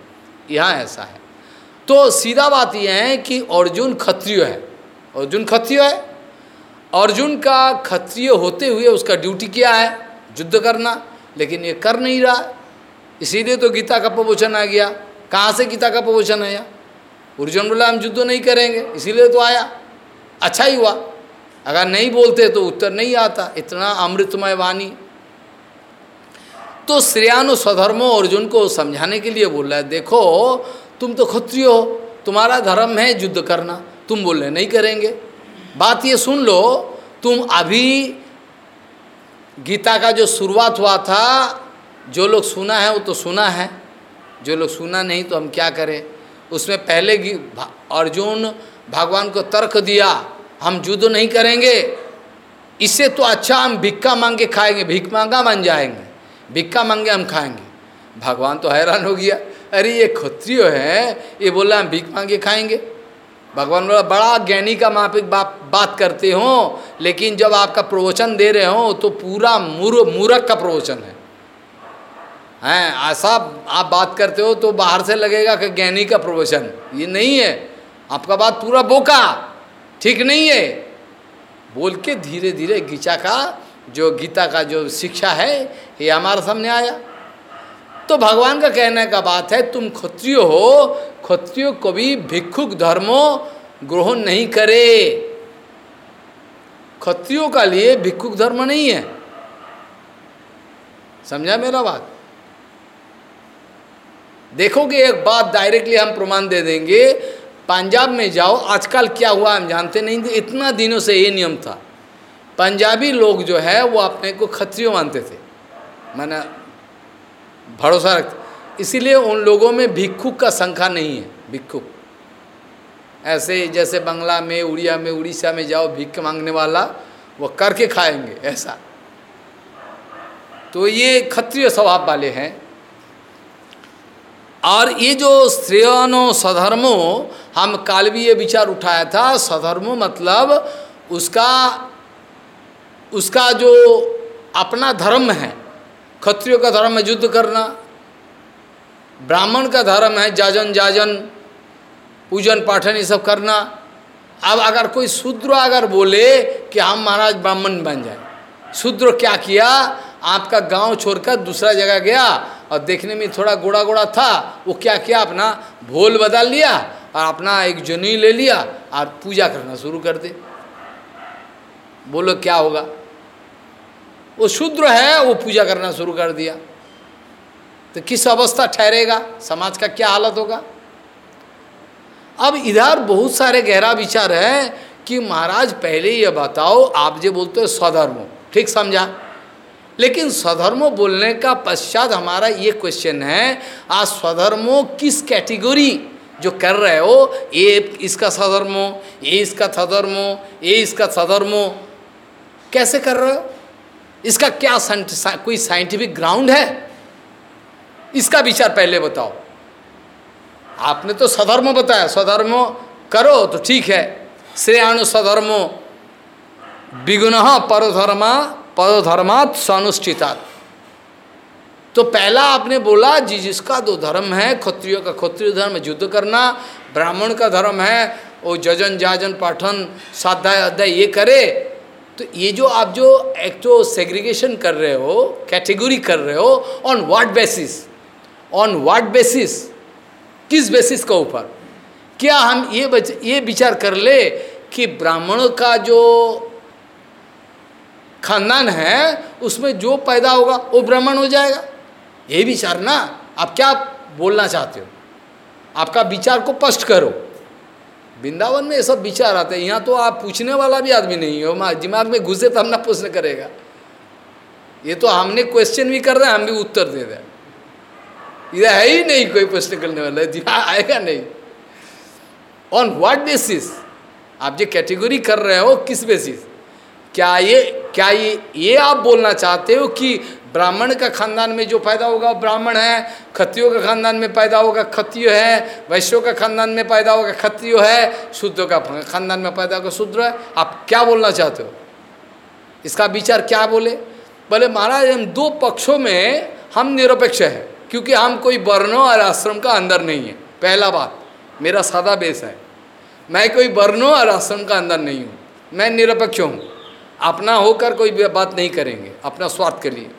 [SPEAKER 1] यहाँ ऐसा है। तो सीधा बात यह है कि अर्जुन क्षत्रिय है। अर्जुन क्षत्रिय है? अर्जुन का क्षत्रिय होते हुए उसका ड्यूटी क्या है? युद्ध करना, लेकिन ये कर नहीं रहा। इसीलिए तो गीता का प्रवचन आ गया। कहाँ से गीता का प्रवचन आया? अर्जुन बोला, हम युद्ध नहीं करेंगे। इसीलिए तो आया। अच्छा ही हुआ। अगर नहीं बोलते तो उत्तर नहीं आता। इतना अमृतमय वाणी। तो श्रेयानु स्वधर्मो अर्जुन को समझाने के लिए बोल रहा है, देखो, तुम तो क्षत्रिय हो। तुम्हारा धर्म है युद्ध करना। तुम बोल रहे नहीं करेंगे। बात ये सुन लो, तुम अभी गीता का जो शुरुआत हुआ था, जो लोग सुना है, वो तो सुना है। जो लोग सुना नहीं तो हम क्या करें? उसमें पहले अर्जुन भगवान को तर्क दिया, हम युद्ध नहीं करेंगे। इससे तो अच्छा हम भिक्का मांग के खाएँगे भिक मांगा बन जाएँगे भिक्का मांगे हम खाएँगे। भगवान तो हैरान हो गया, अरे ये क्षत्रिय है, ये बोला हम भीख मांगे खाएँगे। भगवान बोला, बड़ा ज्ञानी का माफिक बाप, बात करते हो, लेकिन जब आपका प्रवचन दे रहे हो तो पूरा मूर, मूरख का प्रवचन है। हैं, ऐसा आप बात करते हो तो बाहर से लगेगा कि ज्ञानी का प्रवचन। ये नहीं है। आपका बात पूरा बोका। ठीक नहीं है। बोल के धीरे धीरे गीचा का, जो गीता का जो शिक्षा है, ये हमारे सामने आया। तो भगवान का कहने का बात है, तुम क्षत्रिय हो, क्षत्रिय कभी भिक्षुक धर्मो ग्रहण नहीं करे। क्षत्रियो का लिए भिक्षुक धर्म नहीं है। समझा मेरा बात? देखोगे एक बात डायरेक्टली हम प्रमाण दे देंगे, पंजाब में जाओ, आजकल क्या हुआ हम जानते नहीं थे इतना दिनों से ये नियम था। पंजाबी लोग जो है, वो अपने को क्षत्रिय मानते थे। मैंने भरोसा रखते इसीलिए उन लोगों में भिक्षुक का संख्या नहीं है भिक्षुक ऐसे जैसे बंगला में, उड़िया में, उड़ीसा में जाओ, भिक्ख मांगने वाला, वो करके खाएँगे, ऐसा। तो ये क्षत्रिय स्वभाव वाले हैं। और ये जो श्रेयनो सधर्मो हम काल भी ये विचार उठाया था सधर्मो मतलब उसका उसका जो अपना धर्म है क्षत्रियो का धर्म है युद्ध करना, ब्राह्मण का धर्म है जाजन जाजन, पूजन पाठन ये सब करना। अब अगर कोई शूद्र अगर बोले कि हम महाराज ब्राह्मण बन जाए, शूद्र क्या किया? आपका गाँव छोड़कर दूसरा जगह गया और देखने में थोड़ा गोड़ा गोड़ा था, वो क्या किया? अपना भोल बदल लिया और अपना एक जनी ले लिया और पूजा करना शुरू कर दे। बोलो क्या होगा? वो शूद्र है, वो पूजा करना शुरू कर दिया। तो किस अवस्था ठहरेगा? समाज का क्या हालत होगा? अब इधर बहुत सारे गहरा विचार है कि महाराज, पहले ये बताओ, आप जो बोलते हो स्वधर्म, ठीक समझा? लेकिन स्वधर्मो बोलने का पश्चात हमारा ये क्वेश्चन है, आज स्वधर्मो किस कैटेगरी जो कर रहे हो? ये इसका सधर्मो ये इसका सधर्मो ये इसका सधर्मो कैसे कर रहे हो? इसका क्या कोई साइंटिफिक ग्राउंड है? इसका विचार पहले बताओ। आपने तो सधर्म बताया, स्वधर्म करो तो ठीक है। श्रेयाणु स्वधर्मो विगुण परोधर्मा पदधर्मात् सनुष्ठितात तो पहला आपने बोला जी जिसका दो धर्म है, क्षत्रियो का क्षत्रिय धर्म, युद्ध करना, ब्राह्मण का धर्म है वो जजन, जाजन, पाठन साध्याय अध्याय, ये करे तो ये जो आप जो एक तो सेग्रीगेशन कर रहे हो कैटेगरी कर रहे हो on what basis on what basis किस बेसिस का ऊपर? क्या हम ये बच, ये विचार कर ले कि ब्राह्मणों का जो खानदान है उसमें जो पैदा होगा वो ब्राह्मण हो जाएगा? ये विचार ना आप क्या बोलना चाहते हो? आपका विचार को स्पष्ट करो। वृंदावन में ये सब विचार आते हैं। यहाँ तो आप पूछने वाला भी आदमी नहीं हो। दिमाग में घुसे तो हम ना प्रश्न करेगा। ये तो हमने क्वेश्चन भी कर रहे हैं, हम भी उत्तर दे रहे हैं। इधर है ही नहीं कोई प्रश्न करने वाला दिमाग आएगा नहीं। ऑन व्हाट बेसिस आप जो कैटेगरी कर रहे हो, किस बेसिस क्या ये क्या ये ये आप बोलना चाहते हो कि ब्राह्मण का खानदान में जो पैदा होगा ब्राह्मण है, खत्रियों का खानदान में पैदा होगा खत्रिय है, वैश्यों का खानदान में पैदा होगा खत्रिय है शुद्ध का खानदान में पैदा होगा शुद्र है। आप क्या बोलना चाहते हो? इसका विचार क्या बोले? बोले, महाराज, हम दो पक्षों में हम निरपेक्ष हैं, क्योंकि हम कोई वर्णों और आश्रम का अंदर नहीं है। पहला बात, मेरा सादा बेस है। मैं कोई वर्णों और आश्रम का अंदर नहीं हूँ। मैं निरपेक्ष हूँ। अपना होकर कोई बात नहीं करेंगे, अपना स्वार्थ के लिए।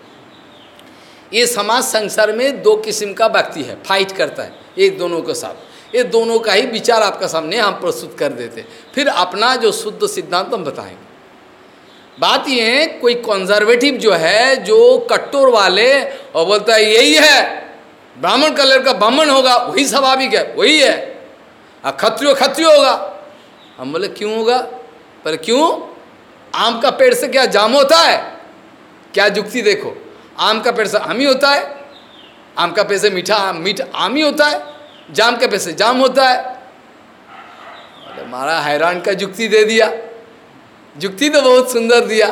[SPEAKER 1] ये समाज संसार में दो किस्म का व्यक्ति है फाइट करता है, एक दोनों के साथ। ये दोनों का ही विचार आपका सामने हम प्रस्तुत कर देते फिर अपना जो शुद्ध सिद्धांत हम बताएँगे। बात ये है, कोई कंजर्वेटिव जो है, जो कट्टोर वाले, और बोलता है, यही है, ब्राह्मण कलर का ब्राह्मण होगा, वही स्वाभाविक है, वही है। और खत्रियो खत्रियो होगा। हम बोले, क्यों होगा? पर क्यों? आम का पेड़ से क्या जाम होता है? क्या जुक्ति देखो। आम का पेड़ से आम ही होता है। आम का पेड़ से मीठा आम मीठा आम ही होता है। जाम के पेड़ से जाम होता है। अरे मारा, हैरान का जुक्ति दे दिया। जुक्ति तो बहुत सुंदर दिया।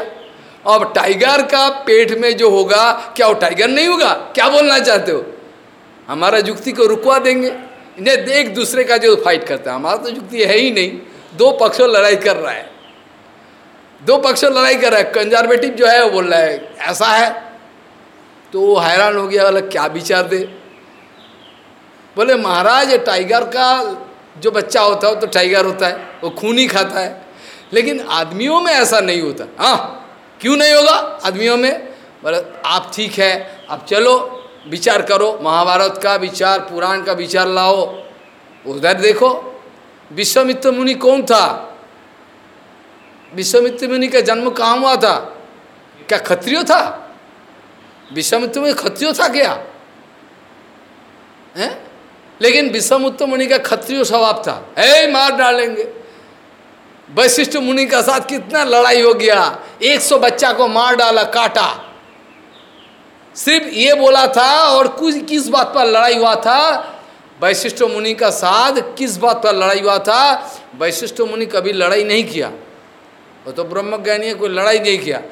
[SPEAKER 1] अब टाइगर का पेट में जो होगा, क्या वो टाइगर नहीं होगा? क्या बोलना चाहते हो? हमारा जुक्ति को रुकवा देंगे। इन्हें एक दूसरे का जो फाइट करता है। हमारा तो जुक्ति है ही नहीं। दो पक्षों लड़ाई कर रहा है। दो पक्षों लड़ाई कर रहा है। कंजर्वेटिव जो है, वो बोल रहा है, ऐसा है। तो वो हैरान हो गया बोला क्या विचार दे। बोले, महाराज टाइगर का जो बच्चा होता है तो टाइगर होता है, वो खून ही खाता है। लेकिन आदमियों में ऐसा नहीं होता। हाँ क्यों नहीं होगा? आदमियों में। बोले, आप ठीक है आप चलो, विचार करो, महाभारत का विचार, पुराण का विचार लाओ। उधर देखो, विश्वमित्र मुनि कौन था? विश्वमित्र मुनि का जन्म कहाँ हुआ था? क्या खत्रियो था? विश्वमित्र मुनि खत्रियो था क्या? है? लेकिन विश्वमित्र मुनि का खत्रियो स्वभाव था। ए मार डालेंगे। वैशिष्ट मुनि का साथ कितना लड़ाई हो गया। एक सौ बच्चा को मार डाला, काटा। सिर्फ़ ये बोला था और कुछ किस बात पर लड़ाई हुआ था? वैशिष्ट मुनि का साथ किस बात पर लड़ाई हुआ था? वैशिष्ट मुनि कभी लड़ाई नहीं किया। वो तो ब्रह्म ज्ञानी है, कोई लड़ाई नहीं किया।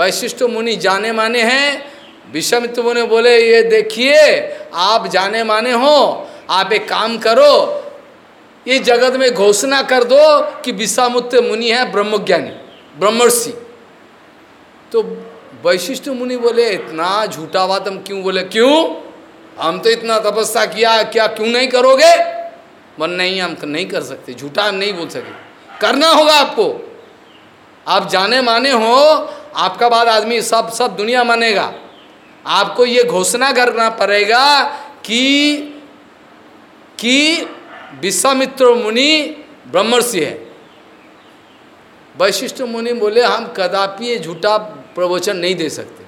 [SPEAKER 1] वैशिष्ट मुनि जाने माने हैं विषमित्र मुनि बोले, ये देखिए, आप जाने माने हो, आप एक काम करो, ये जगत में घोषणा कर दो कि विश्वामुत्र मुनि है ब्रह्मज्ञानी, ब्रह्मर्षि। तो वैशिष्ट मुनि बोले, इतना झूठा बात हम क्यों बोले? क्यों? हम तो इतना तपस्या किया, क्या क्यों नहीं करोगे? मन नहीं, हम नहीं कर सकते, झूठा हम नहीं बोल सके। करना होगा आपको। आप जाने माने हो, आपका बाद आदमी सब सब दुनिया मानेगा। आपको ये घोषणा करना पड़ेगा कि कि विश्वामित्र मुनि ब्रह्मर्षि है। वैशिष्ट मुनि बोले, हम कदापि ये झूठा प्रवचन नहीं दे सकते।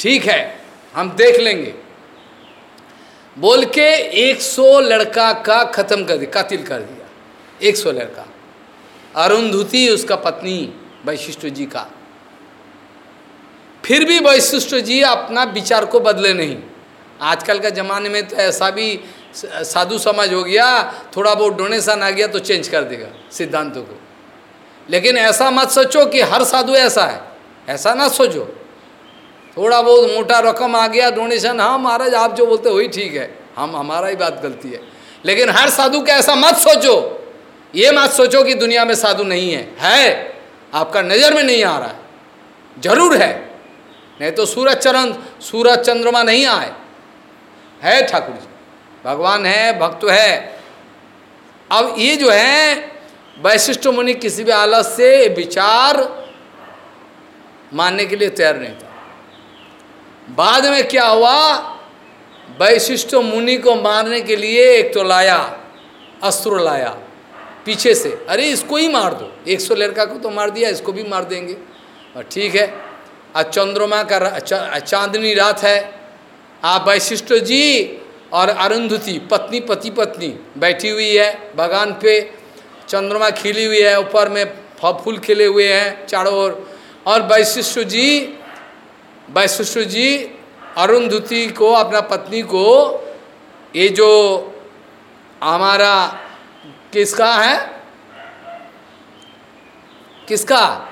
[SPEAKER 1] ठीक है, हम देख लेंगे। बोल के 100 लड़का का खत्म कर दिया, कातिल कर दिया। 100 लड़का। अरुंधुति, उसका पत्नी वैशिष्ट जी का। फिर भी वैशिष्ट जी अपना विचार को बदले नहीं। आजकल का ज़माने में तो ऐसा भी साधु समाज हो गया, थोड़ा बहुत डोनेशन आ गया तो चेंज कर देगा सिद्धांतों को। लेकिन ऐसा मत सोचो कि हर साधु ऐसा है, ऐसा ना सोचो। थोड़ा बहुत मोटा रकम आ गया डोनेशन हाँ महाराज, आप जो बोलते वही ठीक है, हम, हमारा ही बात गलती है। लेकिन हर साधु का ऐसा मत सोचो, ये मत सोचो कि दुनिया में साधु नहीं है है, आपका नज़र में नहीं आ रहा है, ज़रूर है। नहीं तो सूरज चरण, सूरज चंद्रमा नहीं आए। है ठाकुर जी, भगवान है, भक्त है। अब ये जो है वैशिष्ट मुनि किसी भी आलस से विचार मानने के लिए तैयार नहीं था। बाद में क्या हुआ वैशिष्ट मुनि को मारने के लिए एक तो लाया, अस्त्र लाया, पीछे से, अरे इसको ही मार दो, एक सौ लड़का को तो मार दिया, इसको भी मार देंगे। और ठीक है आज चंद्रमा का चांदनी रात है। आप वैशिष्ट जी और अरुंधति, पत्नी, पति, पत्नी बैठी हुई है बागान पे। चंद्रमा खिली हुई है, ऊपर में फूल खिले हुए हैं चारों ओर। और वैशिष्ट जी वैशिष्ट जी अरुंधति को, अपना पत्नी को, ये जो हमारा किसका है? किसका?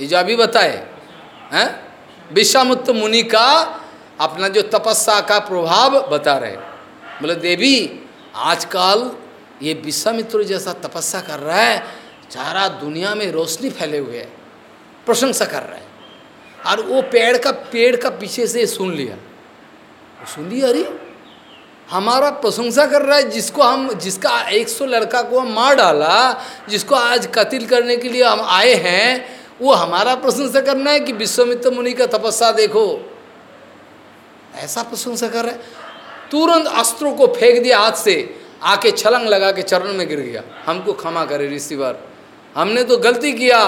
[SPEAKER 1] ये जो अभी बताए। हैं? विश्वामुत्र मुनि का अपना जो तपस्या का प्रभाव बता रहे बोले, देवी, आजकल ये विश्वामित्र जैसा तपस्या कर रहा है, सारा दुनिया में रोशनी फैले हुए है, प्रशंसा कर रहा है। और वो पेड़ का पेड़ का पीछे से सुन लिया। सुन लिया, अरे, हमारा प्रशंसा कर रहा है, जिसको हम, जिसका 100 लड़का को हम मार डाला, जिसको आज कतिल करने के लिए हम आए हैं वो हमारा प्रशंसा करना है कि विश्वमित्र मुनि का तपस्या देखो। ऐसा प्रशंसा कर रहा तुरंत अस्त्रों को फेंक दिया हाथ से, आके छलंग लगा के चरण में गिर गया। हमको क्षमा करे रिसीवर हमने तो गलती किया।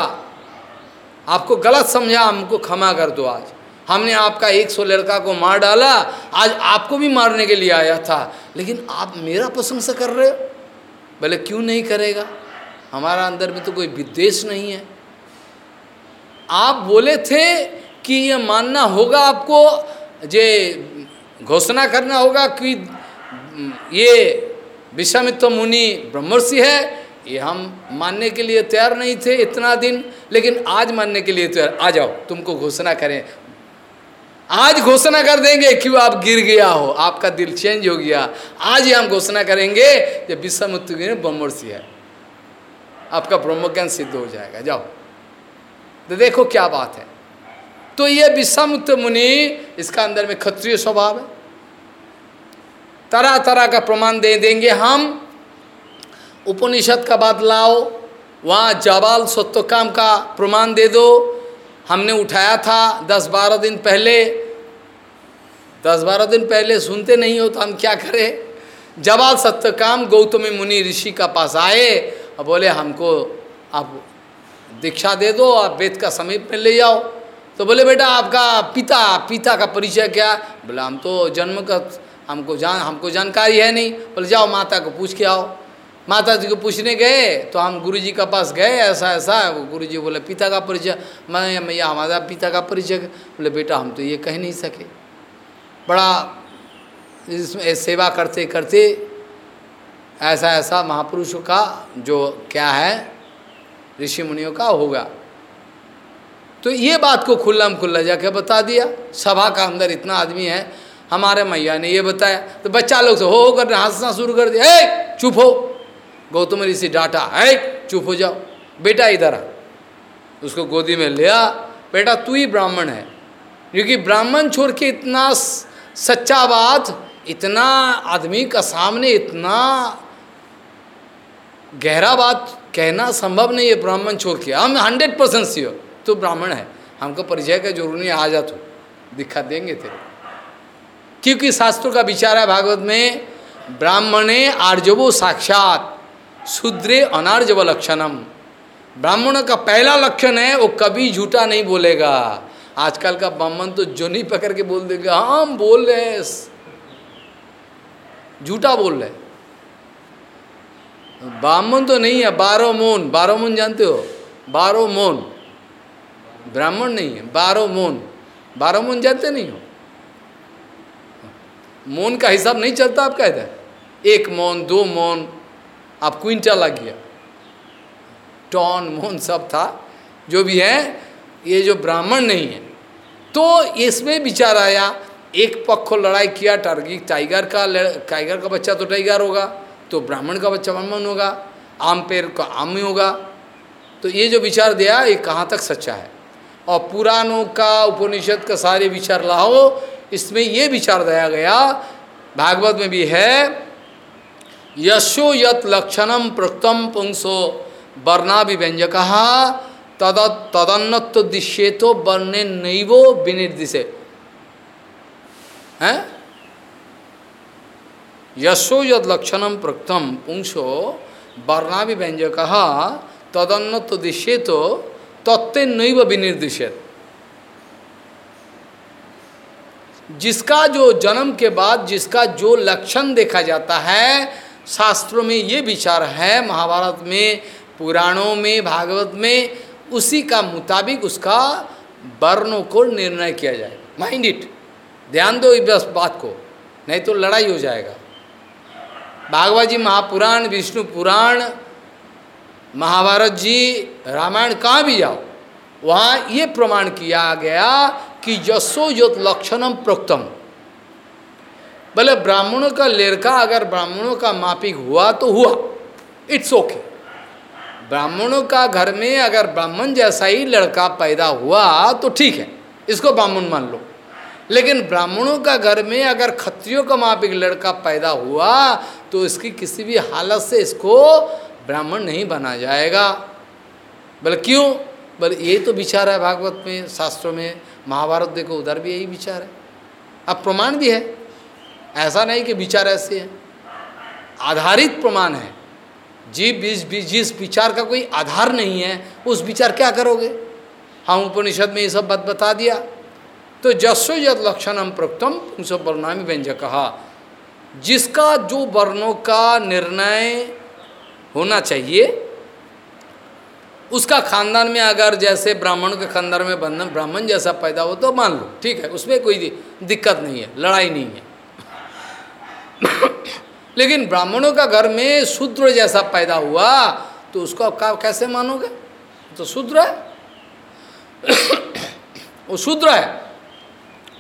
[SPEAKER 1] आपको गलत समझा, हमको क्षमा कर दो आज। हमने आपका एक सौ लड़का को मार डाला, आज आपको भी मारने के लिए आया था। लेकिन आप मेरा प्रशंसा कर रहे हो? बोले क्यों नहीं करेगा? हमारा अंदर में तो कोई विद्वेश नहीं है। आप बोले थे कि ये मानना होगा आपको, जे घोषणा करना होगा कि ये विश्वामित्र मुनि ब्रह्मर्षि है, ये हम मानने के लिए तैयार नहीं थे इतना दिन, लेकिन आज मानने के लिए तैयार। आ जाओ, तुमको घोषणा करें। आज घोषणा कर देंगे कि आप गिर गया हो, आपका दिल चेंज हो गया। आज ही हम घोषणा करेंगे जब विश्वामित्र ब्रह्मर्षि है। आपका ब्रह्म ज्ञान सिद्ध हो जाएगा। जाओ। तो देखो क्या बात है। तो ये विश्वामित्र मुनि, इसका अंदर में क्षत्रिय स्वभाव है। तरह तरह का प्रमाण दे देंगे हम। उपनिषद का बात लाओ, वहाँ जवाल सत्य काम का प्रमाण दे दो। हमने उठाया था दस बारह दिन पहले। दस बारह दिन पहले सुनते नहीं हो तो हम क्या करें? जवाल सत्यकाम गौतमी मुनि ऋषि का पास आए और बोले, हमको आप दीक्षा दे दो, आप वेद का समीप में ले जाओ। तो बोले, बेटा, आपका पिता पिता का परिचय क्या? बोले, हम तो जन्म का, हमको जान, हमको जानकारी है नहीं। बोले, जाओ, माता को पूछ के आओ। माता जी को पूछने गए तो हम गुरु जी का पास गए, ऐसा ऐसा। वो गुरु जी बोले, पिता का परिचय, मैं मैया हमारा पिता का परिचय। बोले, बेटा, हम तो ये कह नहीं सके। बड़ा इसमें सेवा करते करते ऐसा ऐसा महापुरुषों का जो क्या है ऋषि मुनियों का होगा। तो ये बात को खुल्ला में खुल्ला जाके बता दिया। सभा का अंदर इतना आदमी है, हमारे मैया ने ये बताया। तो बच्चा लोग से हो हो कर हंसना शुरू कर दिया चुप हो। गौतम ऋषि डांटा है चुप हो जाओ। बेटा इधर आ। उसको गोदी में लिया बेटा, तू ही ब्राह्मण है। क्योंकि ब्राह्मण छोड़ के इतना सच्चा बात इतना आदमी का सामने इतना गहरा बात कहना संभव नहीं है ब्राह्मण छोड़ के। हम हंड्रेड परसेंट श्योर तो ब्राह्मण है। हमको परिचय का ज़रूर नहीं आ जा दिखा देंगे तेरे। क्योंकि शास्त्रों का विचार है भागवत में, ब्राह्मणे आर्जवो साक्षात शूद्रे अनार्जव लक्षणम। ब्राह्मण का पहला लक्षण है, वो कभी झूठा नहीं बोलेगा। आजकल का ब्राह्मण तो जो नहीं पकड़ के बोल देगा हाँ हम बोल रहे हैं। झूठा बोल रहे ब्राह्मण तो नहीं है, बारह मोन। बारह मोन जानते हो? बारह मोन। ब्राह्मण नहीं है, बारह मोन। बारह मोन जानते नहीं हो? मोन का हिसाब नहीं चलता आप कहते एक मोन, दो मोन, आप क्विंटल लग गया। टॉन मोन सब था। जो भी है, ये जो ब्राह्मण नहीं है। तो इसमें विचार आया, एक पक्ष लड़ाई किया टारगी टाइगर का टाइगर का बच्चा तो टाइगर होगा। तो ब्राह्मण का बच्चा ब्राह्मण होगा, आम पेड़ का आम ही होगा। तो ये जो विचार दिया, ये कहाँ तक सच्चा है? और पुराणों का, उपनिषद का सारे विचार लाओ, इसमें ये विचार दिया गया, भागवत में भी है, यशो यत लक्षणम प्रक्तम पुंसो वर्णाभिव्यंजक, तद तदन्नत्व दिश्ये तो वर्णे नैवो विनिर्दिशे हैं? यशो यद लक्षणम प्रक्तम पुंसो वर्णाभिव्यंजक तदन्नत्व दिश्ये तो तत्व नैव विनिर्दिशत। जिसका जो जन्म के बाद, जिसका जो लक्षण देखा जाता है, शास्त्रों में ये विचार है, महाभारत में, पुराणों में, भागवत में, उसी का मुताबिक उसका वर्णों को निर्णय किया जाए माइंड इट। ध्यान दो इस बात को, नहीं तो लड़ाई हो जाएगा। भागवत जी महापुराण, विष्णु पुराण, महाभारत जी, रामायण कहाँ भी जाओ, वहाँ ये प्रमाण किया गया कि जसो योत लक्षणम प्रोक्तम। बोले, ब्राह्मणों का लड़का अगर ब्राह्मणों का मापिक हुआ तो हुआ, इट्स ओके। ब्राह्मणों का घर में अगर ब्राह्मण जैसा ही लड़का पैदा हुआ तो ठीक है, इसको ब्राह्मण मान लो। लेकिन ब्राह्मणों का घर में अगर खत्रियों का मापिक लड़का पैदा हुआ तो इसकी किसी भी हालत से इसको ब्राह्मण नहीं बना जाएगा। बोले, क्यों? बोले, ये तो विचार है भागवत में, शास्त्रों में, महाभारत देखो, उधर भी यही विचार है। अब प्रमाण भी है। ऐसा नहीं कि विचार ऐसे है। आधारित प्रमाण है। जीव जिस विचार का कोई आधार नहीं है, उस विचार क्या करोगे? हम उपनिषद में ये सब बात बता दिया। तो जस्व यद लक्षण हम प्रोक्तम पुंस वर्णामी व्यंजक। कहा जिसका जो वर्णों का निर्णय होना चाहिए, उसका खानदान में अगर जैसे ब्राह्मण के खानदान में बंधन, ब्राह्मण जैसा पैदा हो तो मान लो, ठीक है, उसमें कोई दिक्कत नहीं है, लड़ाई नहीं है। (coughs) लेकिन ब्राह्मणों का घर में शूद्र जैसा पैदा हुआ तो उसको आप कैसे मानोगे? तो शूद्र है। (coughs) वो शूद्र है।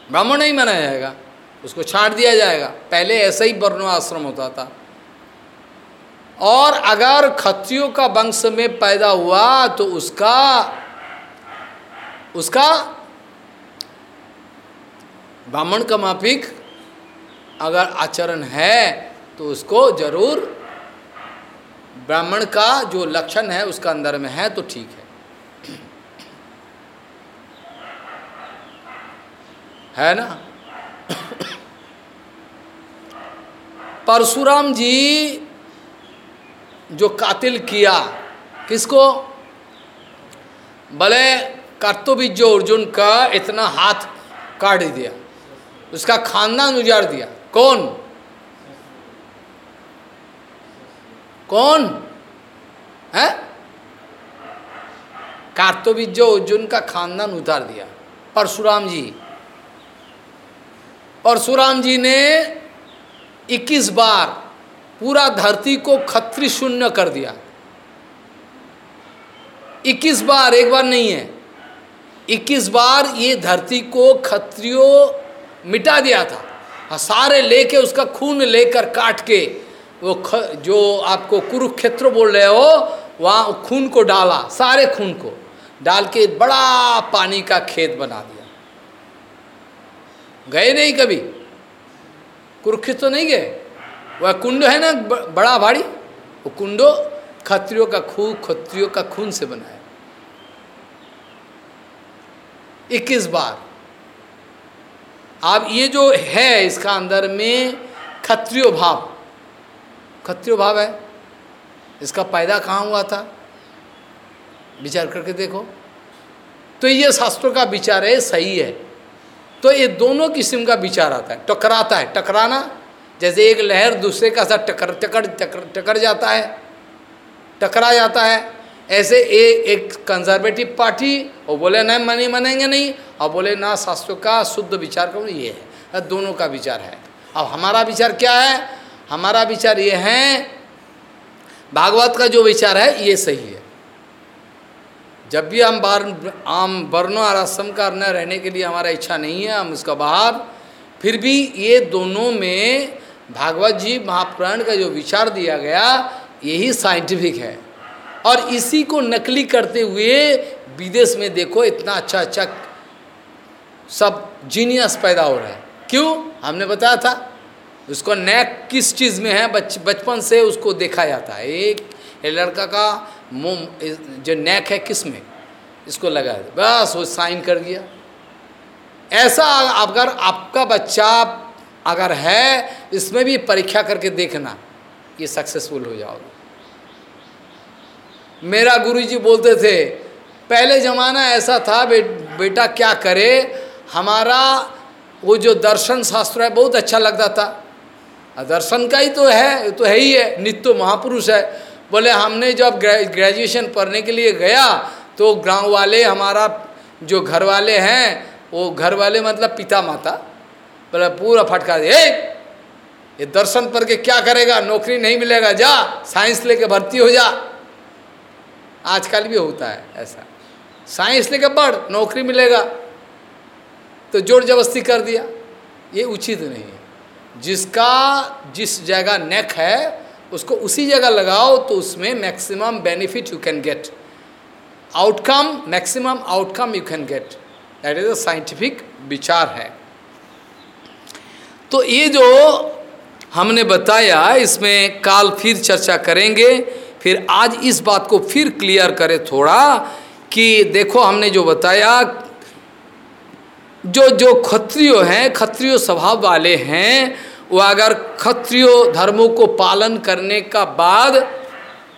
[SPEAKER 1] ब्राह्मण नहीं माना जाएगा, उसको छाट दिया जाएगा। पहले ऐसा ही वर्ण आश्रम होता था। और अगर खत्रियों का वंश में पैदा हुआ तो उसका उसका ब्राह्मण का माफिक अगर आचरण है तो उसको ज़रूर ब्राह्मण का जो लक्षण है, उसका अंदर में है तो ठीक है। है ना? परशुराम जी जो कातिल किया, किसको? भले कर्तव्य जो अर्जुन का इतना हाथ काट दिया, उसका खानदान उजाड़ दिया। कौन? कौन? है? कार्तवीज अर्जुन का खानदान उतार दिया। परशुराम जी। परशुराम जी ने 21 बार पूरा धरती को खत्री शून्य कर दिया। 21 बार एक बार नहीं है। 21 बार ये धरती को खत्रियों मिटा दिया था। सारे लेके उसका खून लेकर काट के वो ख, जो आपको कुरुक्षेत्र बोल रहे हो वहाँ खून को डाला सारे खून को। डाल के बड़ा पानी का खेत बना दिया। गए नहीं कभी? कुरुक्षेत्र तो नहीं गए? वह कुंड है ना बड़ा भारी वो कुंडो खत्रियों का खून, खत्रियों का खून से बनाया इक्कीस बार। अब ये जो है इसका अंदर में खत्रियो भाव। खत्रियो भाव है। इसका पैदा कहाँ हुआ था? विचार करके देखो। तो ये शास्त्रों का विचार है, सही है। तो ये दोनों किस्म का विचार आता है। टकराता है। टकराना, जैसे एक लहर दूसरे का साथ टकर टकर टकर टकर जाता है। टकरा जाता है। ऐसे एक एक कंजर्वेटिव पार्टी, वो बोले, नहीं, मनी मनेंगे नहीं। और बोले, ना, शास्त्रों का शुद्ध विचार करो, ये है। दोनों का विचार है। अब हमारा विचार क्या है? हमारा विचार ये है, भागवत का जो विचार है, ये सही है। जब भी हम बार, आम वर्णों और आश्रम का न रहने के लिए हमारा इच्छा नहीं है, हम उसका बाहर, फिर भी ये दोनों में भागवत जी महापुराण का जो विचार दिया गया, यही साइंटिफिक है। और इसी को नकली करते हुए विदेश में देखो, इतना अच्छा अच्छा सब जीनियस पैदा हो रहा है। क्यों? हमने बताया था। उसको नैक किस चीज़ में है? बच, बचपन से उसको देखा जाता है। एक लड़का का मुँह जो नेक है किसमें? इसको लगा बस वो साइन कर दिया। ऐसा अगर आपका बच्चा अगर है इसमें भी परीक्षा करके देखना ये सक्सेसफुल हो जाओगे। मेरा गुरुजी बोलते थे पहले जमाना ऐसा था बे, बेटा क्या करे? हमारा वो जो दर्शन शास्त्र है बहुत अच्छा लगता था। दर्शन का ही तो है तो है ही है। नित्य महापुरुष है। बोले, हमने जब ग्रेजुएशन पढ़ने के लिए गया तो गाँव वाले हमारा जो घर वाले हैं, वो घर वाले मतलब पिता माता बोले, पूरा फटका दे। ये दर्शन पढ़ के क्या करेगा? नौकरी नहीं मिलेगा, जा साइंस लेके भर्ती हो जा। आजकल भी होता है ऐसा। साइंस लेके पढ़, नौकरी मिलेगा। तो ज़ोर जबरस्ती कर दिया। ये उचित नहीं है। जिसका, जिस जगह नेक है उसको उसी जगह लगाओ तो उसमें maximum benefit you can get outcome maximum outcome you can get that is a scientific विचार है. तो ये जो हमने बताया, इसमें काल फिर चर्चा करेंगे. फिर आज इस बात को फिर क्लियर करें थोड़ा कि देखो हमने जो बताया, जो जो क्षत्रियो हैं, क्षत्रियो स्वभाव वाले हैं वो अगर क्षत्रियो धर्मों को पालन करने का बाद,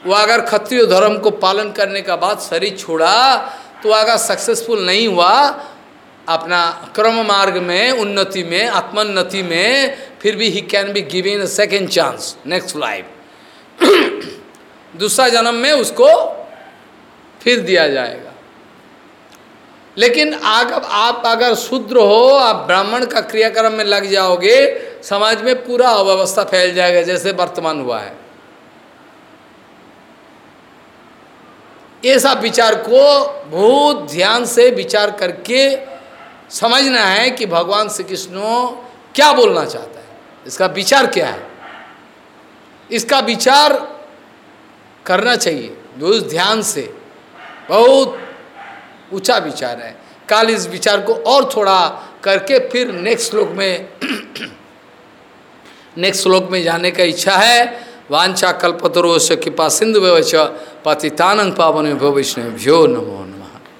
[SPEAKER 1] वो अगर क्षत्रिय धर्म को पालन करने का बाद शरीर छोड़ा तो अगर सक्सेसफुल नहीं हुआ, अपना क्रम मार्ग में, उन्नति में, आत्मोन्नति में, फिर भी he can be given second chance next life दूसरा जन्म में उसको फिर दिया जाएगा। लेकिन आग, आप अगर शूद्र हो, आप ब्राह्मण का क्रियाक्रम में लग जाओगे समाज में पूरा अव्यवस्था फैल जाएगा, जैसे वर्तमान हुआ है। ऐसा विचार को बहुत ध्यान से विचार करके समझना है कि भगवान श्री कृष्ण क्या बोलना चाहता है। इसका विचार क्या है? इसका विचार करना चाहिए। बहुत ध्यान से बहुत ऊँचा विचार है। काल इस विचार को और थोड़ा करके फिर नेक्स्ट श्लोक में (clears throat) नेक्स्ट श्लोक में जाने का इच्छा है। वांछा कल्पतरो कृपा सिंधु व्यवच पतितानंद पावन भविष्य भ्यो नमो नम।